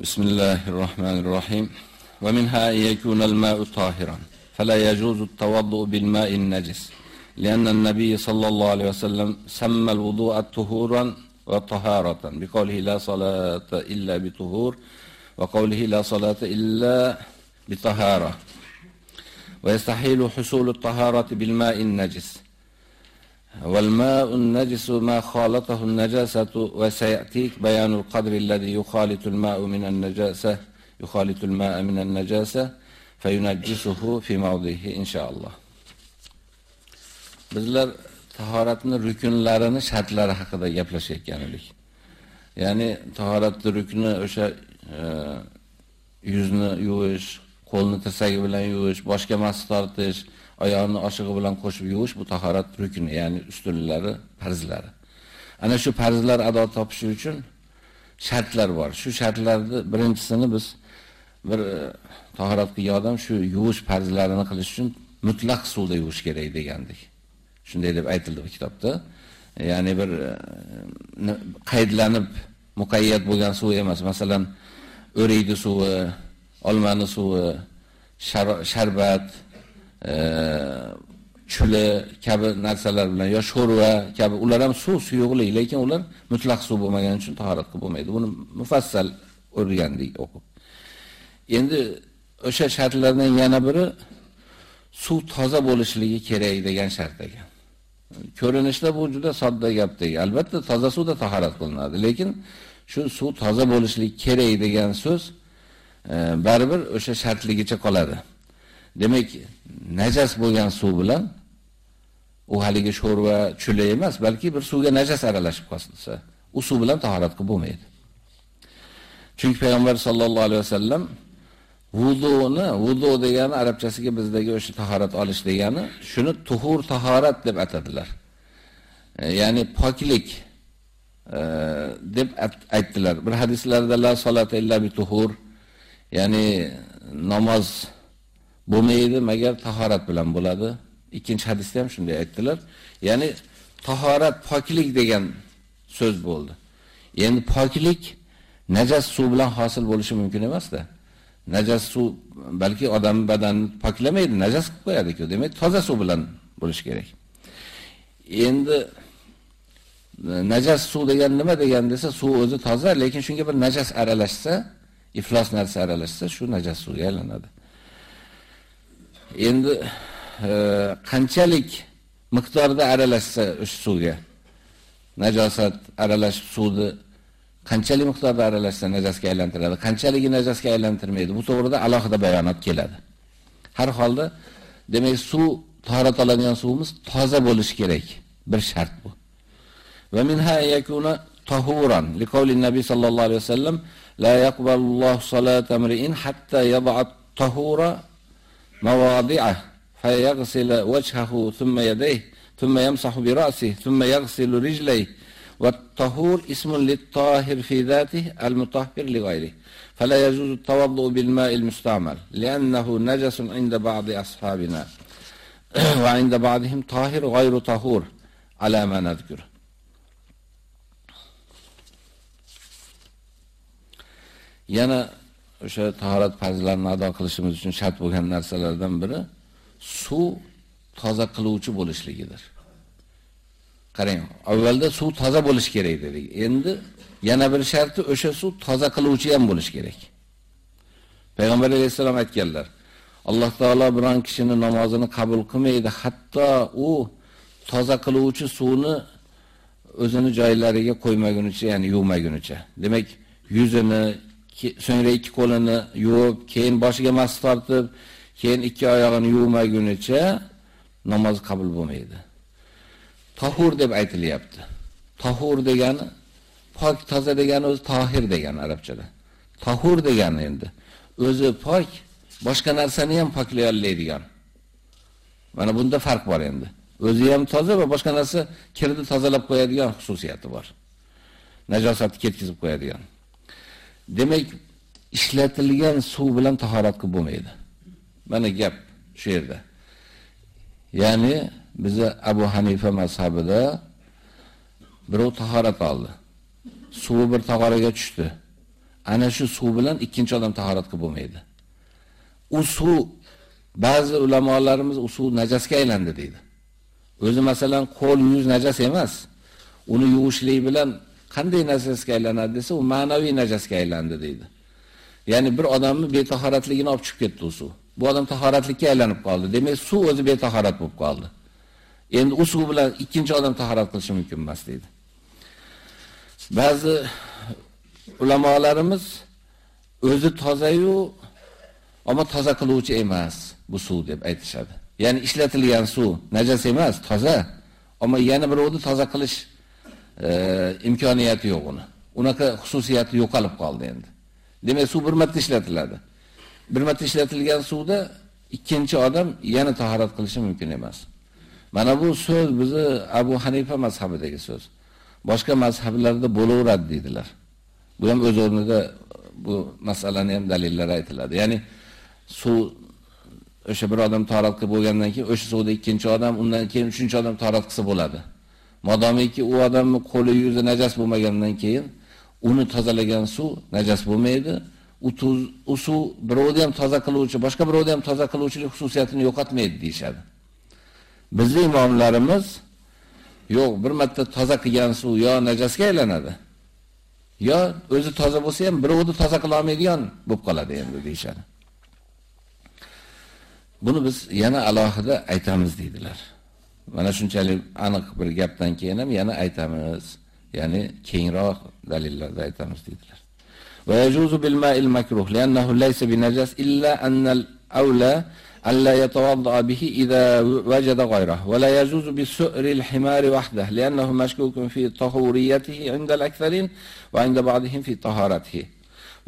بسم الله الرحمن الرحيم ومنها أن يكون الماء طاهرا فلا يجوز التوضؤ بالماء النجس لأن النبي صلى الله عليه وسلم سمى الوضوء طهورا وطهارة بقوله لا صلاة إلا بطهور وقوله لا صلاة إلا بطهارة ويستحيل حصول الطهارة بالماء النجس والماء النجس ما خالطه النجاسة وسيأتيك بيان القدر الذي يخالط الماء من النجاسة يخالط الماء من النجاسة فينجسه في موضعه إن شاء الله bizlar tahoratni rukunlarini, shartlari haqida gaplashayotgan edik. Ya'ni tahoratni rukni o'sha e, yuzni yuvish, qo'lni tirsagi bilan yuvish, boshga mas tortish, oyoqni oshig'i bilan qo'shib yuvish bu tahorat rukni, ya'ni ustunlari, farzlari. Ana shu farzlar ado topishi uchun shartlar bor. Shu shartlarni birinchisini biz bir e, tahorat qilgan odam shu yuvish farzlarini qilish uchun mutlaq suvda yuvish kerak degandik. Shunday deb aytildi bu kitobda. Ya'ni bir e, qaydlanib muqayyat bo'lgan suv emas. Masalan, o'riydi suvi, olmani suvi, sharbat, chuli kabi narsalar bilan yo sho'rva kabi ular ham suv suyuqlik, lekin ular mutlaq suv bo'lmagani uchun tahorat qilib bo'lmaydi. Buni mufassal o'rgandik o'qib. Endi o'sha shartlardan yana biri suv toza bo'lishligi kerak degan shart ekan. Ko'rinishda bu juda sodda gapdek. Albatta toza suvda tahorat qilinadi, lekin shu suv toza bo'lishligi kerak degan so'z e, baribir o'sha shartligicha qoladi. Demak, najas bo'lgan suv bilan u haligi sho'rva chulay emas, balki bir suvga najas aralashib qolsa, u suv bilan tahorat qilib bo'lmaydi. Chunki payg'ambar sollallohu alayhi vasallam Vuduni, vudu degani arabchasiga bizdagi o'sha tahorat olish degani, shuni tuhur tahorat deb atadilar. E, ya'ni poklik e, deb aytdilar. Bir hadislarda la solata illa bi tuhur, ya'ni namoz bo'lmaydi magar tahorat bilan bo'ladi. Ikkinchi hadisda ham shunday aytdilar. Ya'ni tahorat poklik degan so'z bo'ldi. Endi poklik najas suv bilan hosil bo'lishi mumkin emas-da. najas suv balki odam badanini poklamaydi, najas qilib qo'yadi-ku. Demak, toza suv bilan bo'lish kerak. Endi e, najas suv degan nima degan desa, suv o'zi toza, lekin shunga bir najas aralashsa, iflos narsa aralashsa, shu najas suvga aylanadi. Endi e, qanchalik miqdorda aralashsa o'sha suvga najosat aralashib suvni qanchalik miqdorda aralashsa najosga aylantiradi, qanchaligi najosga aylantirmaydi. Bu to'g'rida alohida bayonot keladi. Har holda demak suv tahorat oladigan suvimiz toza bo'lishi kerak. Bir shart bu. Va minha yakuna tahuran liqawli nabiy sallallohu alayhi vasallam la yaqbalu Alloh salata amri'in hatta yad'a tahura fayaghsila wajhahu thumma yadayhi thumma yamsahu bi ra'sihi thumma yaghsilu rijlayhi والطهور اسم للطاهر في ذاته المطهر لغيره. فلا يجوز التوضؤ بالماء المستعمل لأنه نجس عند بعض أصحابنا. وعند بعضهم طاهر غير طهور على ما نذكر. yana o'sha tahorat farzlarini ado qilishimiz uchun shart bo'lgan narsalardan biri suv toza qiluvchi bo'lishligidir. Qarang, avvalda suv toza bo'lish kerak dedik. Endi yana bir sharti o'sha suv toza qiluvchi ham bo'lish kerak. Payg'ambar alayhisalom aytganlar: Alloh taolo biron kishini namozini qabul qilmaydi, hatto u toza qiluvchi suvni o'zini joylariga qo'ymagunicha, ya'ni yuvmagunicha. Demak, yuzini, so'ngra ikki qo'lini yuvib, keyin boshiga mas tortib, keyin ikki oyog'ini yuvmagunicha namoz qabul bo'lmaydi. tahur deb aytilyapti. Tahur degani pok, toza degani o'zi tahir degani arabchada. Tahur degani endi o'zi pok, boshqa narsani ham poklay oladigan. Mana bunda farq bor endi. O'zi ham toza va boshqa narsa kirni tozalab qo'yadigan xususiyati bor. Najosatni ketkizib qo'yadigan. Demak, ishlatilgan suv bilan tahorat qilib bo'lmaydi. Mana gap shu yerda. Ya'ni bizi Abu Hanifa mazhabida birov tahorat oldi. Suvi bir tahoraga tushdi. ana shu suv bilan ikkinchi odam tahorat qilib bo'lmaydi. U suv ba'zi ulamolarimiz u suv najasga aylandi deydi. O'zi masalan qo'l yuz najos emas. Uni yuvishlik bilan qanday najasga aylanadi desa, u ma'naviy najosga aylandi deydi. Ya'ni bir odamni betahoratligini olib chiqib ketdi u suv. Bu odam tahoratlikka aylanib qoldi. Demak, suv o'zi betahorat bo'lib qoldi. Endi u suv bilan ikkinchi odam tahorat qilishi mumkin emas deydi. Ba'zi ulamolarimiz o'zi toza-yu, ammo toza qiluvchi emas bu suv deb aytishadi. Ya'ni ishlatilgan suv najas emas, toza, ammo yana birovni toza qilish imkoniyati yo'q uni. Unaqa xususiyati yo'qolib qoldi endi. Demak, suv bir marta ishlatiladi. Bir marta ishlatilgan suvda ikkinchi odam yana tahorat qilishi mumkin emas. Mana bu so'z bizni Abu Hanifa mazhabidagi so'z. Boshqa mazhablarda bo'laveradi dedilar. Bu ham o'z o'rnida bu masalani ham dalillar aytiladi. Ya'ni suv o'sha bir odam tahorat qilib bo'lgandan keyin o'sha suvda ikkinchi odam, undan keyin uchinchi odam tahorat qilsa bo'ladi. Modomiki u odamning qo'li yuzi najas bo'lmagandan keyin uni tozalagan suv najas bo'lmaydi. U tuz, u suv birovni ham toza qiluvchi, boshqa birovni ham toza qiluvchilik xususiyatini yo'qotmaydi deyshadi. Bizning imomlarimiz yo'q, bir marta toza qilgan suv yo najasga aylanadi. Yo o'zi toza bo'lsa ham birovni toza qila olmaydigan bo'lib qoladi endi deyshadi. Buni biz yana alohida aytamiz deydilar. Mana shunchalik aniq bir gapdan keyin ham yana aytamiz. Ya'ni kengroq dalillarda aytamiz deydilar. Va yajuzu bil ma'il makruh li'annahu laysa binajas illa anna al-awla alla yatawadda bihi idha wajada ghayrahu wa la yajuzu bi su'ri al-himar wahdah li'annahu mashkukun fi tahuriyatihi 'inda al-aktharin wa 'inda ba'dihim fi taharatihi.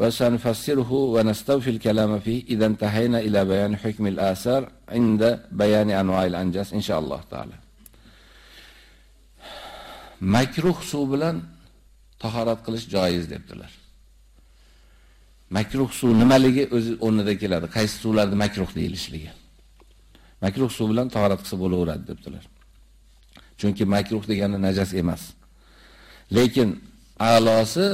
va sanfassiruhu va nastawfil kalama fi idan tahayna ila bayan hukm al-asar inda bayan anwa' al-anjas inshaalloh taala. Makruh suv bilan tahorat qilish joiz debdilar. Makruh suv nimaligi o'zi o'rnida keladi. Qaysi suvlarni makruh deyilishligi. Makruh suv bilan tahorat qilsa bo'laveradi debdilar. Chunki makruh degani najas emas. Lekin a'losi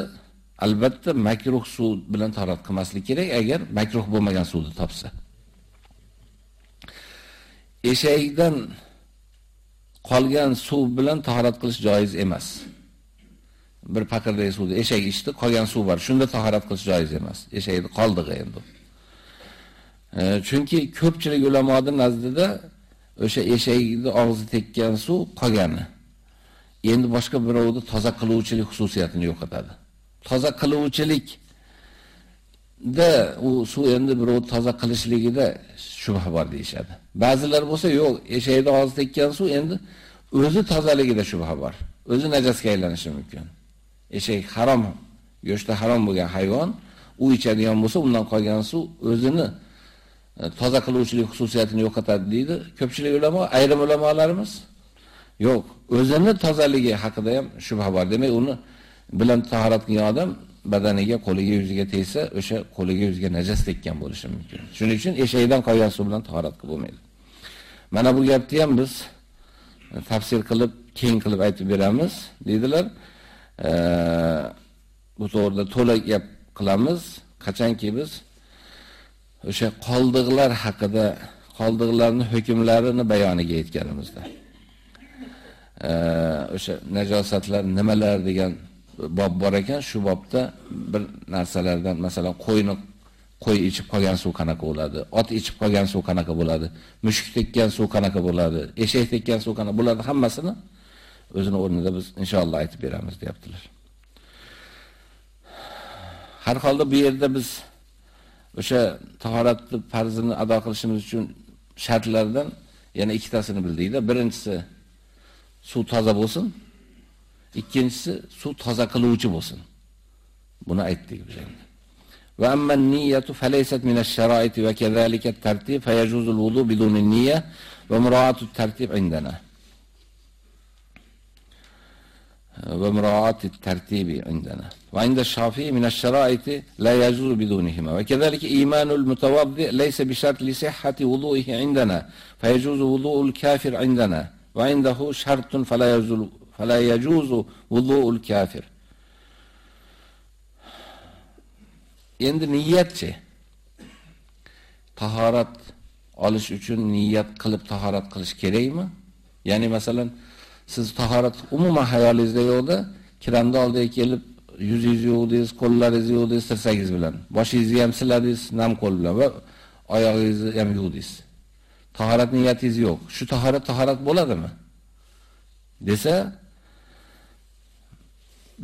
albatta makruh suv bilan tahorat qilmaslik kerak agar makruh bo'lmagan suvni topsa. Eshakdan qolgan suv bilan tahorat qilish joiz emas. Bir paqirdagi suvni eshak ichdi, qolgan suv bor. Shunda tahorat qilish joiz emas. Eshakni qoldig'i endi. E, chunki ko'pchilik ulamoning nazdida o'sha eshakni og'zi tekkan suv qolgani. Endi boshqa birovni toza qiluvchilik xususiyatini yo'qotadi. Toza qiluvchilik da u suv endi birov toza qilishligida shubha bor deyshadi. Ba'zilar bo'lsa yo'q, eshakni og'iz tekkan suv endi o'zi tozaligida shubha bor. O'zi najosga aylanishi mumkin. Eshak harom, go'shti harom bo'lgan hayvon, u ichadigan bo'lsa, undan qolgan suv o'zini e, toza qiluvchilik xususiyatini yo'qotadi deydi. Ko'pchilik ulamo, ayrim ulamolarimiz yo'q, o'zini tozaligi haqida ham shubha bor. Demak, uni bilan tahorat qilgan odam badaniga, qo'liga, yuziga tegsa, o'sha qo'liga, yuziga najas tekkan bo'lishi mumkin. Shuning uchun eshakdan qolgan suv bilan tahorat qilib bo'lmaydi. Mana bu gapni ham biz e, tafsir qilib, keng qilib aytib beramiz, dedilar. E, bu to'g'rida to'liq gap qilamiz, qachonki biz o'sha qoldiqlar haqida, qoldiqlarning hukmlarini bayoniga yetganimizda. E, o'sha najosatlar nimalar degan bob bor ekan, shu bobda bir narsalardan, masalan, qo'yni qo'y ichib qolgan suv qanaqa bo'ladi, ot ichib qolgan suv qanaqa bo'ladi, mushuk tekkan suv qanaqa bo'ladi, eshak tekkan suv qanaqa bo'ladi, hammasini o'zini o'rnida biz inshaalloh aytib beramiz, deyaptilar. Har holda bu yerda biz o'sha tahoratni farzini ado qilishimiz uchun shartlardan yana ikkitasini bildikda. Birinchisi suv toza bo'lsin, İkincisi su taza kılıcı olsun. Buna ettik üzerinde. Ve emmen niyetu feleyset mineşşeraiti ve kezalike tertib feyecuzul vudu bidunin niyye ve muraatü tertib indena. Ve muraatü tertibi indena. Ve inde şafii mineşşeraiti la yecuzu bidunihime. Ve kezalike imanul mutavabdi leyse bişart li sihhati vuduihi indena. Feyecuzu vudu'ul kafir indena. Ve indehu şartun fela yecuzu فلا يجوز وضوء الكافر Endi niyatchi. Tahorat olish uchun niyat qilib tahorat qilish kerakmi? Ya'ni masalan, siz tahorat umuman hayolingizda yo'qda, kiranda oldiga kelib yüz yuvdingiz, qo'llaringizni yuvdingiz tirsagingiz bilan. Boshingizni ham siladingiz nam qo'l bilan va oyog'ingizni ham yuvdingiz. Tahorat niyatingiz yo'q. Shu tahorat tahorat bo'ladimi? desa,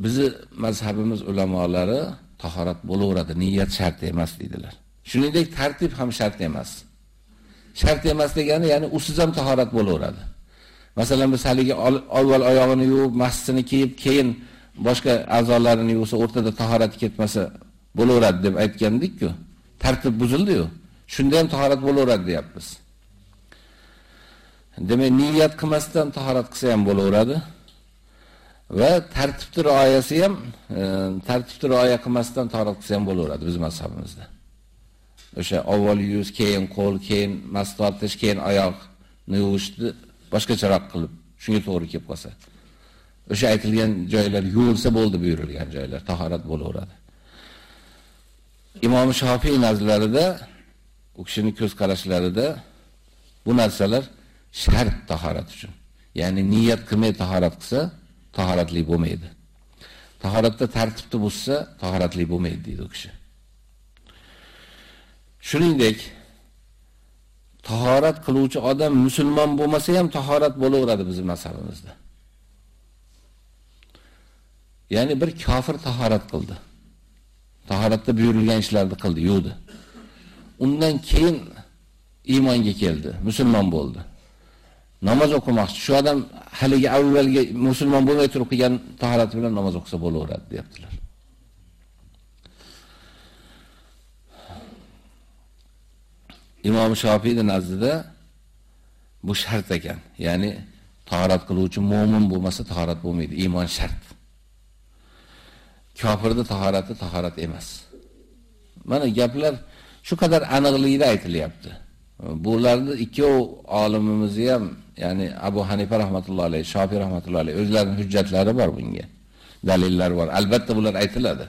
bizi mazhabimiz ulamolari tahorat bo'laveradi, niyat shart emas dedilar. Shuningdek, tartib ham shart emas. Shart emas degani, ya'ni usiz ham tahorat bo'laveradi. Masalan, biz haligi avval oyog'ini yuvib, mahsini kiyib, keyin boshqa a'zolarini yuvsa, o'rtada tahorat ketmasa bo'laveradi deb aytgandik-ku. Tartib buzildi-yu. Shunda ham tahorat bo'laveradi deyapmiz. Demak, niyat qilmasdan tahorat qilsa ham bo'laveradi. Va tartibni rioyasi ham e, tartibni rioya qilmasdan taroq qilsa ham bo'laveradi biz mazhabimizda. O'sha avval yuz, keyin qo'l, keyin mas tortish, keyin oyoqni yuvishni boshqacharoq qilib, shunga to'g'ri kelib qolsa. O'sha aytilgan joylar yuvilsa bo'ldi buyurilgan joylar tahorat bo'laveradi. Imom Shofiy nazarlarida, u kishining ko'z qarashlarida bu narsalar shart tahorat uchun. Ya'ni niyat qilmay tahorat qilsa, tahoratli bo'lmaydi. Tahoratda tartibni buzsa, tahoratli bo'lmaydi deydi u kishi. Shuningdek, tahorat qiluvchi odam musulmon bo'lmasa ham tahorat bo'laveradi bizning mazhabimizda. Ya'ni bir kofir tahorat qildi. Tahoratda buyurilgan ishlarni qildi, yuvdi. Undan keyin iymonga keldi, musulmon bo'ldi. Namoz o'qimoqchi. Shu odam haligi avvalgi musulmon bo'lmay turib qilgan tahorat bilan namoz o'qisa bo'laveradi, deyaptilar. Imom Shofiyning nazdida bu shart ekan. Ya'ni tahorat qiluvchi mu'min bo'lmasa tahorat bo'lmaydi, iymon shart. Kofirning tahorati tahorat emas. Mana gaplar shu qadar aniqlikda aytilyapti. Bularni ikki olimimizni ham ya'ni Abu Hanifa rahmatullohi alayhi, Shofiy rahmatullohi alayhi o'zlarining hujjatlari bor bunga. Dalillar bor. Albatta bular aytiladi.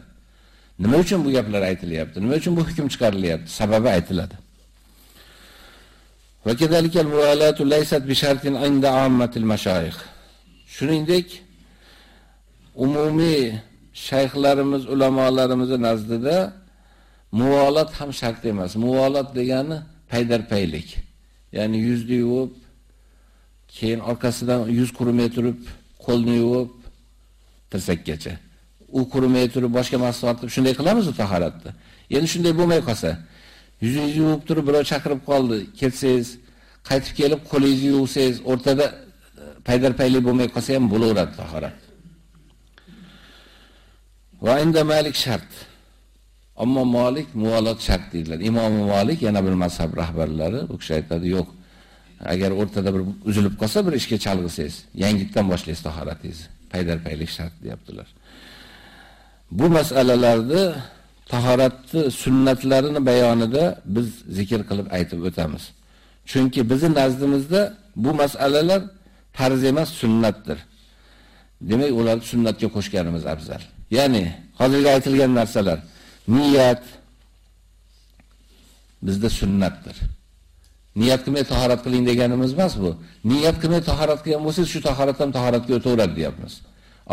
Nima uchun bu gaplar aytilyapti? Nima uchun bu hukm chiqarilyapti? Sababi aytiladi. Va kadalika al-muvalatu laysat bi shartin 'inda 'ammatil mashayikh. Shuningdek, umumiy shayxlarimiz, ulamolarimiz nazdida muvolat ham shart emas. Muvolat degani paydarpaylik. Ya'ni yuzni yuvib, keyin orqasidan yuz qurmay turib, qo'lni yuvib tirsakkacha. U qurmay turib boshqa mahsulotni shunday qilamiz tahoratda. Endi shunday bo'lmay qolsa, yuzingizni yuvib turib birov chaqirib qoldi, ketsangiz, qaytib kelib qo'lingizni yuvsangiz, o'rtada e, paydarpaylik bo'lmay qolsa ham bo'laveradi tahorat. Va inda Malik shart. Ammo Malik muvolat shart deydilar. Imom Malik yana bir mazhab rahbarlari bu kishi aytadi, yo'q. Agar o'rtada bir uzilib qolsa bir ishga chalg'isangiz, yangitdan boshlaysiz tahoratingizni. Paydarpaylik shart deyaptilar. Bu masalalarni tahoratni sunnatlarini bayonida biz zikr qilib aytib o'tamiz. Chunki bizning nazdimizda bu masalalar farz emas, sunnatdir. Demak, ularni sunnatga qo'shganimiz afzal. Ya'ni hozirgi aytilgan narsalar niyat bizda sunnatdir. Niyat qilmay tahorat qiling deganimiz emas bu. Niyat qilmay tahorat qilgan bo'lsangiz, shu tahorat ham tahoratga o'taveradi deyapmiz.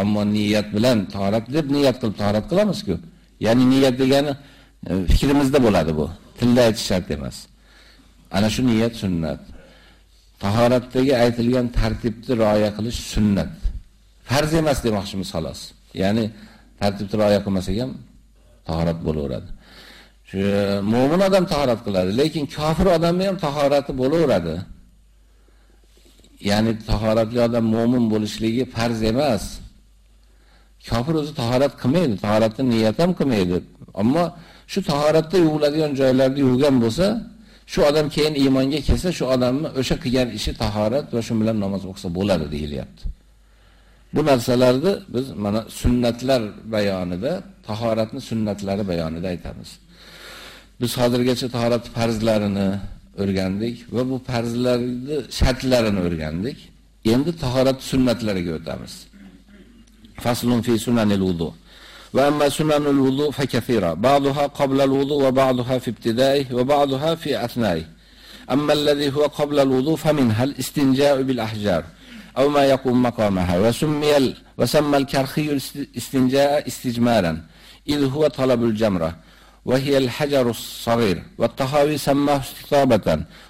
Ammo niyat bilan tahorat deb niyat qilib tahorat qilamiz-ku. Ya'ni niyat degani e, fikrimizda bo'ladi bu. Tilda aytish shart emas. Ana shu niyat sunnat. Tahoratdagi aytilgan tartibni rioya qilish sunnat. Farz emas demoqchimiz xolos. Ya'ni tartibni rioya qilmasak ham tahorat bo'laveradi. Shu e, mu'min odam tahorat qiladi, lekin kofir odamning ham tahorati bo'laveradi. Ya'ni tahoratli odam mu'min bo'lishligi farz emas. Kofir o'zi tahorat qilmaydi, tahoratni niyat ham qilmaydi. Ammo shu tahoratda yuviladigan joylarda yuvgan bo'lsa, shu odam keyin iymonga kelsa, shu odamni o'sha qilgan ishi tahorat va shu bilan namoz o'qisa bo'ladi deyilyapti. Bu narsalarni biz mana sunnatlar bayonida, tahoratni sunnatlari bayonida aytamiz. Biz hozirgacha tahorat farzlarini o'rgandik va bu farzlarni shartlarini o'rgandik. Endi tahorat sunnatlariga o'tamiz. Faslun fi sunanil wudu. وأما سنن الوضوء فكثيرة بعضها قبل الوضوء وبعضها في ابتدائه وبعضها في أثنائه أما الذي هو قبل الوضوء فمنها الاستنجاء بالأحجار أو ما يقوم مقامها وسمي وسمى الكرخي الاستنجاء استجمارا إذ هو طلب الجمرة وهي الحجر الصغير والطهاوي سماه استطابة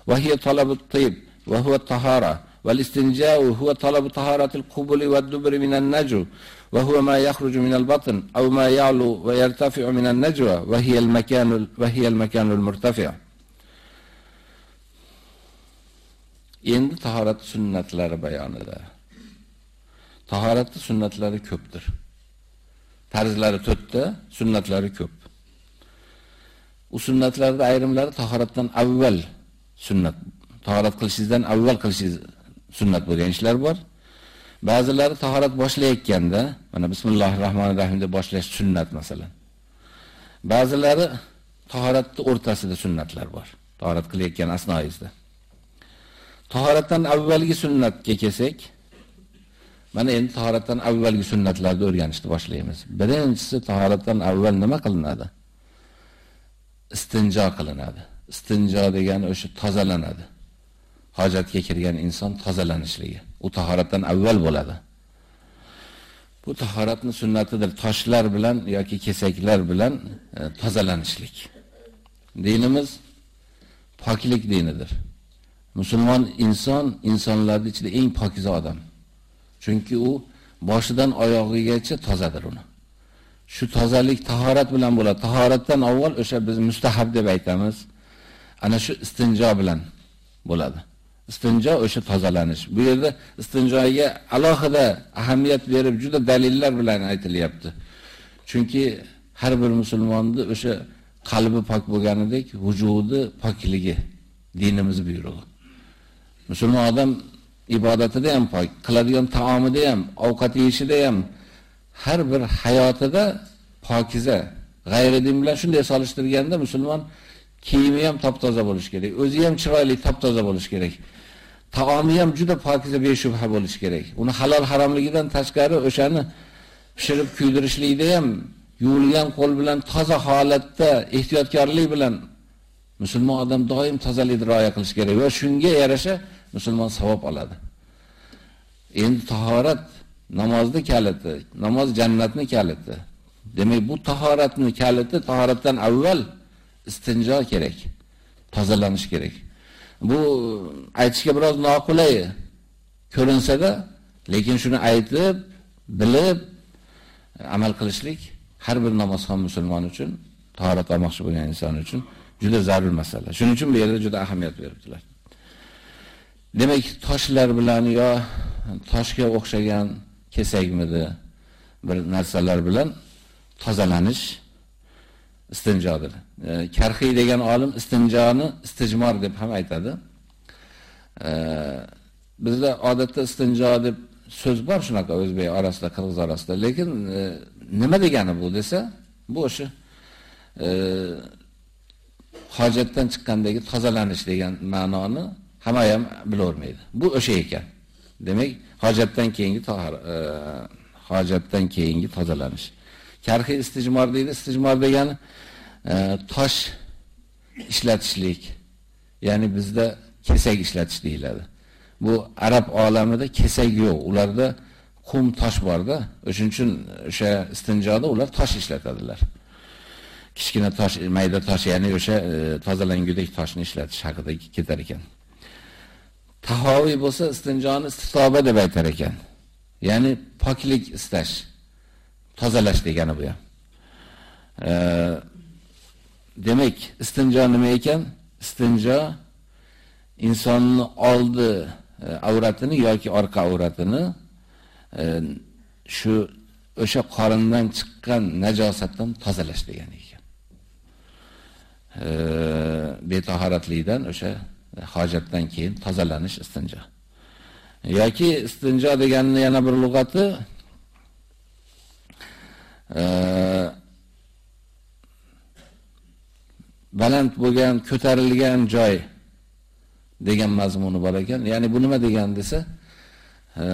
وهي طلب الطيب وهو الطهارة والاستنجاء هو طلب طهارة القبل والدبر من النجو وهو ما يخرج من البطن أو ما يعلو ويرتفع من النجوى وهي المكان وهي المكان المرتفع endi tahorat sunnatlari bayonida. Tahoratning sunnatlari ko'pdir. Tarzlari 4 ta, sunnatlari ko'p. U sunnatlarda ayrimlari tahoratdan avval sunnat, tahorat qilishingizdan avval qilishingiz sunnat bo'lgan ishlar bor. Ba'zilari tahorat boshlayotganda, mana bismillahirrohmanirrohim deb boshlash sunnat masalan. Ba'zilari tahoratning o'rtasida sunnatlar bor. Tahorat qilayotgan asnoyingizda. Tahoratdan avvalgi sunnatga kelsak, mana endi tahoratdan avvalgi sunnatlarni o'rganishni boshlaymiz. Birinchisi tahoratdan avval nima qilinadi? Istinjo qilinadi. Istinjo degani o'sha tozalanadi. Hojatga kirgan inson tozalanishligi. U tahoratdan avval bo'ladi. Bu tahoratning sunnatidir. Toshlar bilan yoki kesaklar bilan e, tozalanishlik. Dinimiz poklik dinidir. Musulmon inson insonlarning ichida eng pokiza odam. Chunki u boshidan oyog'igacha tozadir uni. Shu tozalik tahorat bilan bo'ladi. Tahoratdan avval o'sha biz mustahab deb aytamiz. Ana shu istinjo bilan bo'ladi. Istinjo o'sha tozalanish. Bu yerda istinjoga alohida ahamiyat berib juda dalillar bilan aytilyapti. Chunki har bir musulmonning o'sha qalbi pok bo'lganidek, vujudi pokligi dinimiz buyrug'i. Musulmon odam ibodatida ham pok, qiladigan taomida ham, ovqat yeyishida ham har bir hayotida pokiza, g'ayri din bilan shunday solishtirganda musulmon kiyimi ham top-toza bo'lishi kerak, o'zi ham chiroyli top-toza bo'lishi kerak. Taomi ham juda pokiza beshubha bo'lishi kerak. Uni halol haromligidan tashqari o'shani pishirib kuydirishlikda ham yuvilgan qo'l bilan toza holatda ehtiyotkorlik bilan musulmon odam doim tozalikni rioya qilish kerak va shunga yarasha musulmon savob oladi. Endi tahorat namozni kaliti, namoz jannatni kaliti. Demak, bu tahoratni kaliti tahoratdan avval istinjo kerak. Tozalanish kerak. Bu aytishga biroz noqulay ko'rinsa-da, lekin shuni aytib, bilib amal qilishlik har bir namozxon musulmon uchun, tahorat olmoqchi bo'lgan inson uchun juda zarur masala. Shuning uchun bu yerda juda ahamiyat beribdilar. Demak, toshlar bilan yo toshga o'xshagan kesakmidi bir narsalar bilan tozalanish istinjodir. E, Karxiy degan olim istinjoni istijmor deb ham aytadi. E, bizda odatda istinjo deb so'z bor shunaqa o'zbek orasida, qirg'iz orasida, lekin e, nima degani bu desa, bu o'sha e, hojatdan chiqqandagi tozalanish degan ma'noni hamma ham bilavermaydi. Bu o'sha ekan. Demak, hojatdan keyingi tahor e, hojatdan keyingi tozalanish. Karxiy istijmor deydi. Istijmor degani e, tosh ishlatishlik. Ya'ni bizda kesak ishlatish deyiladi. Bu arab olamida kesak yo'q. Ularda qum tosh borda. O'shuning uchun o'sha istinjoda ular tosh ishlatadilar. kichkina tosh, mayda tosh, ya'ni o'sha e, tozalangudek toshni ishlatish haqida ketar ekan. Tahoviy bo'lsa istinjoni istitoba deb aytar ekan. Ya'ni poklik istash, tozalash degani bu ham. E, demak, istinjo nima ekan? Istinjo insonning oldi e, avratini yoki orqa avratini e, shu o'sha qorindan chiqqan najosatdan tozalash degani ekan. E, betahoratlikdan o'sha hojatdan keyin tozalanish istinjo. yoki istinjo deganini yana bir lug'ati e, baland bo'lgan, ko'tarilgan joy degan mazmuni bor ekan. Ya'ni bu nima degan desa, e,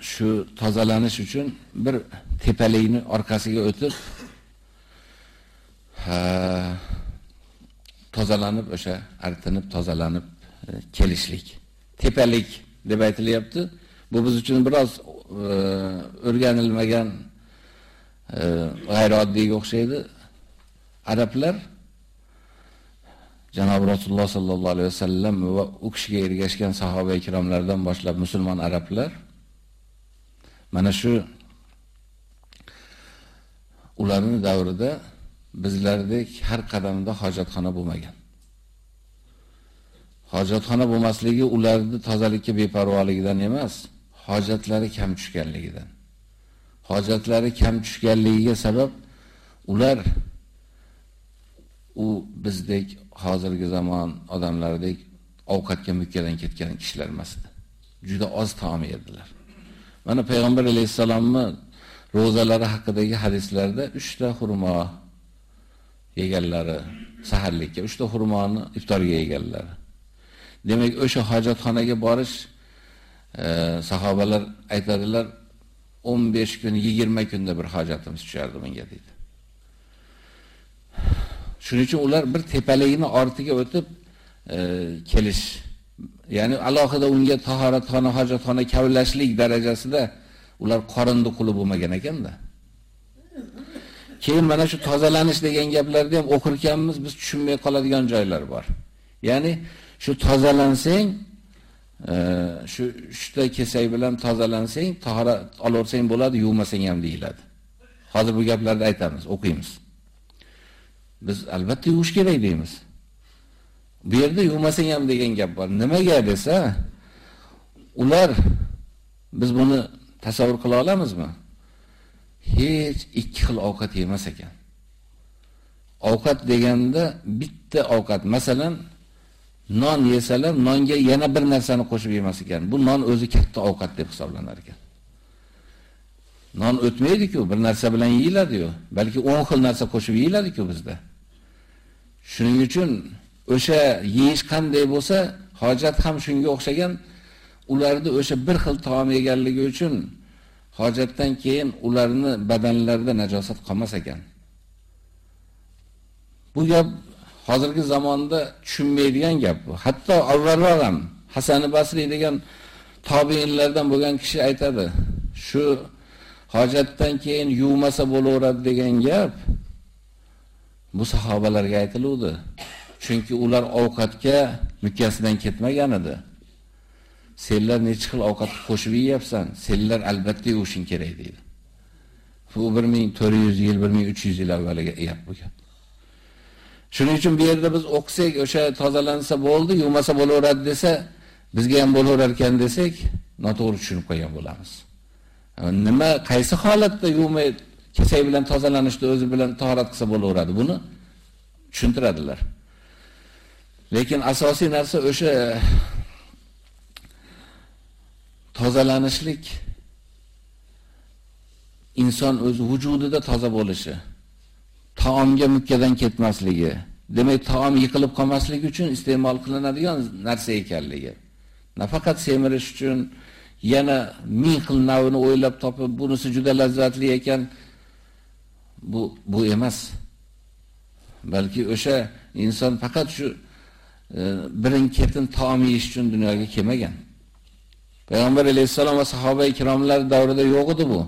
shu tozalanish uchun bir tepalikni orqasiga o'tib ha tozalanib o'sha artinib tozalanib e, kelishlik. Tepalik deb aytilyapti. Bu biz uchun biroz e, o'rganilmagan e, o'xshaydi. Arablar Janob Rasululloh sallallohu alayhi vasallam va u kishiga ergashgan sahoba ikromlardan boshlab musulmon arablar mana shu ularning davrida bizlardek har qadamda hojatxona bo'lmagan. Hojatxona bo'lmasligi ularni tozalikka beparvoligidan emas, hojatlari kam tushganligidan. Hojatlari kam tushganligiga sabab ular u bizdek hozirgi zamon odamlaridek ovqatga mukkadan ketgan kishilar emas edi. Juda oz taom yedilar. Mana payg'ambar alayhisalomning ro'zalari haqidagi hadislarda 3 ta xurmo yeganlari saharlikka 3 ta xurmoni iftorga yeganlari. Demak, o'sha hojatxonaga borish e, sahobalar aytadilar 15 kun, 20 kunda bir hojatimiz tushardi menga deydi. Shuning uchun ular bir tepaligini ortiga o'tib e, kelish, ya'ni alohida unga tahoratxona, hojatxona kavlashlik darajasida ular qorinni quli bo'lmagan ekanda. Keyin mana shu tozalanish degan gaplarni ham o'qirkanmiz, biz tushunmay qoladigan joylar bor. Ya'ni shu tozalansang, e, shu uchta kesak bilan tozalansang, tahorat olaversang bo'ladi, yuvmasang ham deyiladi. Hozir bu gaplarni aytamiz, o'qiymiz. Biz albatta yuvish kerak deymiz. Bu yerda yuvmasang ham degan gap bor. Nimaga desa, ular biz buni tasavvur qila olamizmi? Hech ikki xil ovqat yemas ekan. Ovqat deganda bitta ovqat, masalan, non yesalar, nonga yana bir narsani qo'shib yemas ekan. Bu non o'zi katta ovqat deb hisoblanar ekan. Non o'tmaydi-ku, bir narsa bilan yeyiladi-yu, balki 10 xil narsa qo'shib yeyiladi-ku bizda. Shuning uchun o'sha yeyish qanday bo'lsa, hojat ham shunga o'xshagan ularni o'sha bir xil taom yeganligi uchun hojatdan keyin ularni badanlarida najosat qolmas ekan. Bu gap hozirgi zamonda tushunmaydigan gap bu. Hatto avvalroq ham Hasan Basri degan tobiinlardan bo'lgan kishi aytadi. Shu hojatdan keyin yuvmasa bo'laveradi degan gap bu sahobalarga aytiluvdi. Chunki ular ovqatga mukkasidan ketmagan edi. Senlar necha xil ovqat qo'shib yeyapsan? Senlar albatta yuvishing kerak deydi. Bu 1400 yil, 1300 yil avvaliga gap bu gap. Shuning uchun bu yerda biz o'qisak, o'sha tozalansa bo'ldi, yuvmasa bo'laveradi desa, bizga ham bo'laverar ekan desak, noto'g'ri tushunib qo'ygan bo'lamiz. Nima, qaysi holatda yuvmay kesak bilan tozalanishni o'zi bilan tahorat qilsa bo'laveradi? Buni tushuntiradilar. Lekin asosiy narsa o'sha tozalanishlik inson o'z vujudida toza bo'lishi, taomga mukkadan ketmasligi, demak taom yiqilib qolmasligi uchun iste'mol qilinadigan narsa ekanligi. Nafaqat semirish uchun yana ming xil navini o'ylab topib, bunisi juda lazzatli ekan, bu bu emas. Balki o'sha inson faqat shu e, birin ketin taom yeyish uchun dunyoga kelmagan. Payg'ambar alayhisalom va sahoba ikromlar davrida yo'q edi bu.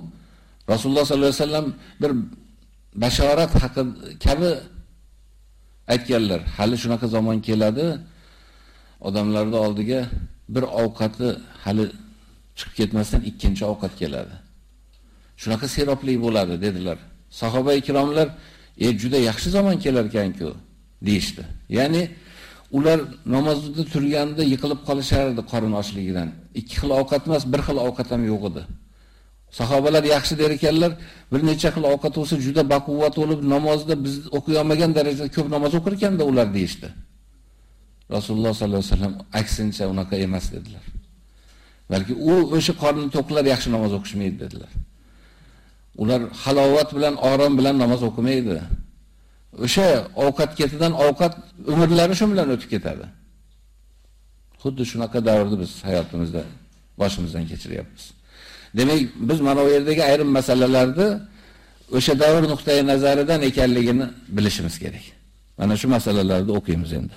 Rasululloh sollallohu alayhi vasallam bir bashorat haqida kabi aytganlar. Hali shunaqa zamon keladi. Odamlarning oldiga bir ovqati hali chiqib ketmasdan ikkinchi ovqat keladi. Shunaqa serobli bo'ladi dedilar. Sahoba ikromlar, "E juda yaxshi zamon kelar ekan-ku" deyishdi. Ya'ni ular namozda turganda yiqilib qolishardi qorin ochligidan. Ikki xil ovqat emas, bir xil ovqat ham yo'q edi. Sahobalar yaxshi der ekanlar, bir necha xil ovqat bo'lsa juda baquvvat bo'lib, namozda biz o'qiy olmagan darajada ko'p namoz o'qir ekanda ular deyshti. Rasululloh sollallohu alayhi vasallam aksincha unaqa emas dedilar. Balki u o'sha qorni to'qlar yaxshi namoz o'qishmaydi dedilar. Ular halovat bilan, orom bilan namoz o'qimaydi. O'sha ovqat ketidan ovqat umrlari shu bilan o'tib ketadi. Xuddi shunaqa davrni biz hayotimizda boshimizdan kechiryapmiz. Demak, biz mana bu yerdagi ayrim masalalarni o'sha davr nuqtai nazaridan ekanligini bilishimiz kerak. Mana shu masalalarni o'qiymiz endi.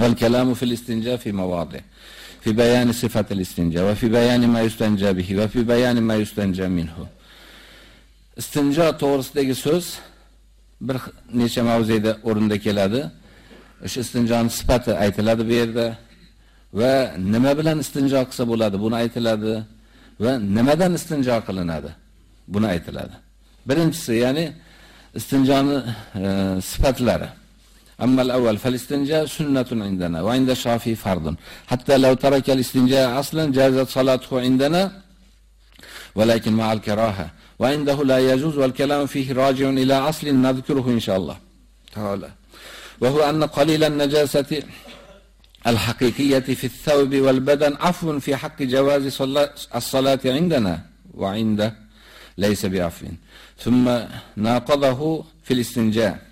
Val kalamu fil istinja fi mawadi. Fi bayani sifat al-istinja va fi bayani ma yustanja bihi va fi bayani ma yustanja minhu. Istinja to'g'risidagi so'z bir necha mavzuda o'rinda keladi. O'sha istinjoning sifati aytiladi bu yerda va nima bilan istinjo qilsa bo'ladi, buni aytiladi va nimadan istinjo qilinadi, buni aytiladi. Birinchisi, ya'ni istinjoni e, sifatlari. أما الأول فالاستنجاء سنة عندنا وعند الشافعي فرض حتى لو ترك الاستنجاء أصلا جازت صلاته عندنا ولكن مع الكراهة وعنده لا يجوز والكلام فيه راجع إلى أصل نذكره إن شاء الله. تعالى. وهو أن قليل النجاسة الحقيقية في الثوب والبدن عفو في حق جواز الصلاة عندنا وعنده ليس بعفو. ثم ناقضه في الاستنجاء.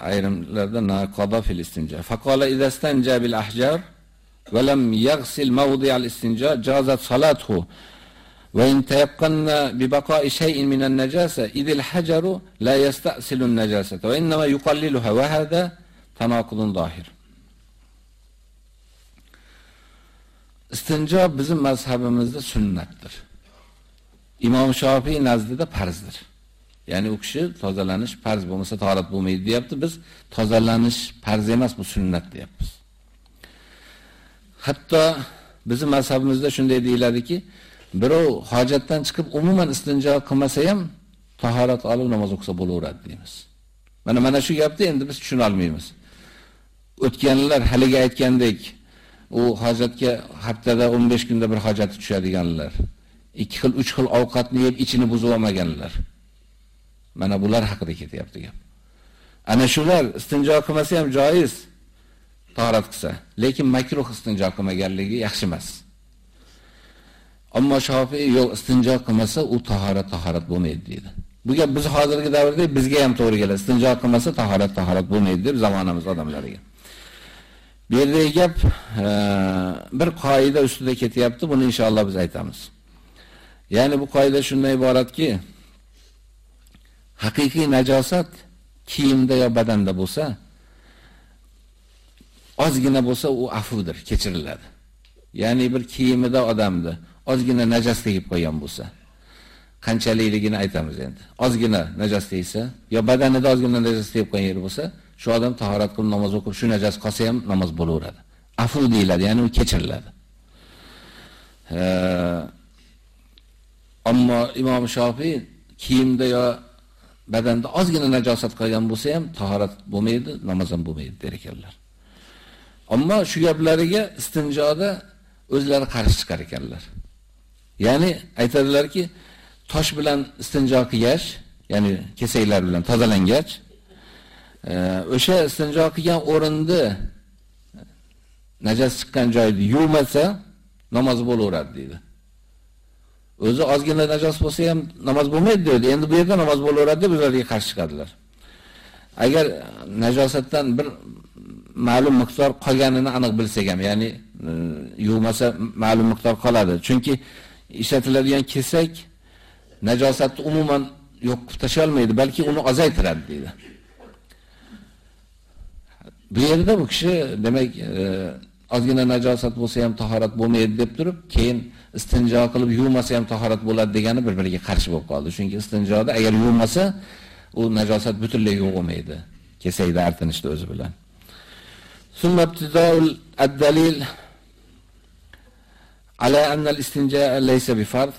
naqada fil istinja. Faqala idza istanja bil ahjar va lam yaghsil mawdi' al istinja jazat salatuhu wa in tayaqqanna bi baqa'i shay'in min an najasa idh al hajaru la yasta'silu an najasata wa inma yuqalliluha wa hadha tanaqudun zahir. Istinjo bizim mazhabimizda sunnatdir. Imom Shofiy nazdida farzdir. Ya'ni u kishi tozalanish farz bo'lmasa tahorat bo'lmaydi deyapti. Biz tozalanish farz emas, bu sunnat deyapmiz. Hatto bizning mazhabimizda shunday deyiladiki, birov hojatdan chiqib umuman istinjo qilmasa ham tahorat olib namoz o'qisa bo'laveradi deymiz. Mana mana shu gapni endi biz tushuna olmaymiz. O'tganlar haliga aytgandek, u hojatga haftada 15 kunda bir hojati tushadiganlar. ikki xil, uch xil ovqatni yeb ichini buzib olmaganlar. Mana bular haqida ketyapti gap. Ana shular istinjo qilmasa ham joiz tahorat qilsa, lekin makruh istinjo qilmaganligi yaxshi emas. Ammo Shofiy yo'l istinjo qilmasa u tahorat tahorat bo'lmaydi dedi. Bu gap biz hozirgi davrda bizga ham to'g'ri keladi. Istinjo qilmasa tahorat tahorat bo'lmaydi deb zamonamiz odamlariga. Bu yerdagi gap e, bir qoida ustida ketyapti, buni inshaalloh biz aytamiz. Ya'ni bu qoida shundan iboratki, haqiqiy najosat kiyimda yo badanda bo'lsa, ozgina bo'lsa u afvdir, kechiriladi. Ya'ni bir kiyimida odamni ozgina najas tegib qo'ygan bo'lsa, qanchalikligini aytamiz endi. Ozgina najas tegsa, yo badanida ozgina najas tegib qo'ygan yeri bo'lsa, shu odam tahorat qilib namoz o'qib, shu najas qolsa ham namoz bo'laveradi. Afv deyiladi, ya'ni u kechiriladi. Ammo Imom Shofiy kiyimda yo badanda ozgina najosat qolgan bo'lsa ham tahorat bo'lmaydi, namoz ham bo'lmaydi der ekanlar. Ammo shu gaplariga istinjoda o'zlari qarshi chiqar ekanlar. Ya'ni aytadilarki, tosh bilan istinjo qilgach, ya'ni kesaklar bilan tozalangach, e, o'sha istinjo qilgan o'rinni najas chiqqan joyni yuvmasa namoz bo'laveradi dedi. O'zi ozgina najos bo'lsa ham namoz bo'lmaydi dedi. Endi bu yerda namoz bo'laveradi deb ularga qarshi chiqadilar. Agar najosatdan bir ma'lum miqdor qolganini aniq bilsak ham, ya'ni e, yuvmasa ma'lum miqdor qoladi. Chunki ishlatiladigan kesak najosatni umuman yo'q qilib tashalmaydi, balki uni azaytiradi dedi. Bu yerda bu kishi demak e, ozgina najosat bo'lsa ham tahorat bo'lmaydi deb turib, keyin istinjo qilib yuvmasa ham tahorat bo'ladi degani bir-biriga qarshi bo'lib qoldi. Chunki istinjoda agar yuvmasa, u najosat butunlay yuvilmaydi. Kesakda artinishdi o'zi bilan. Summa ibtidoul ad-dalil ala anna al-istinja laysa bi fard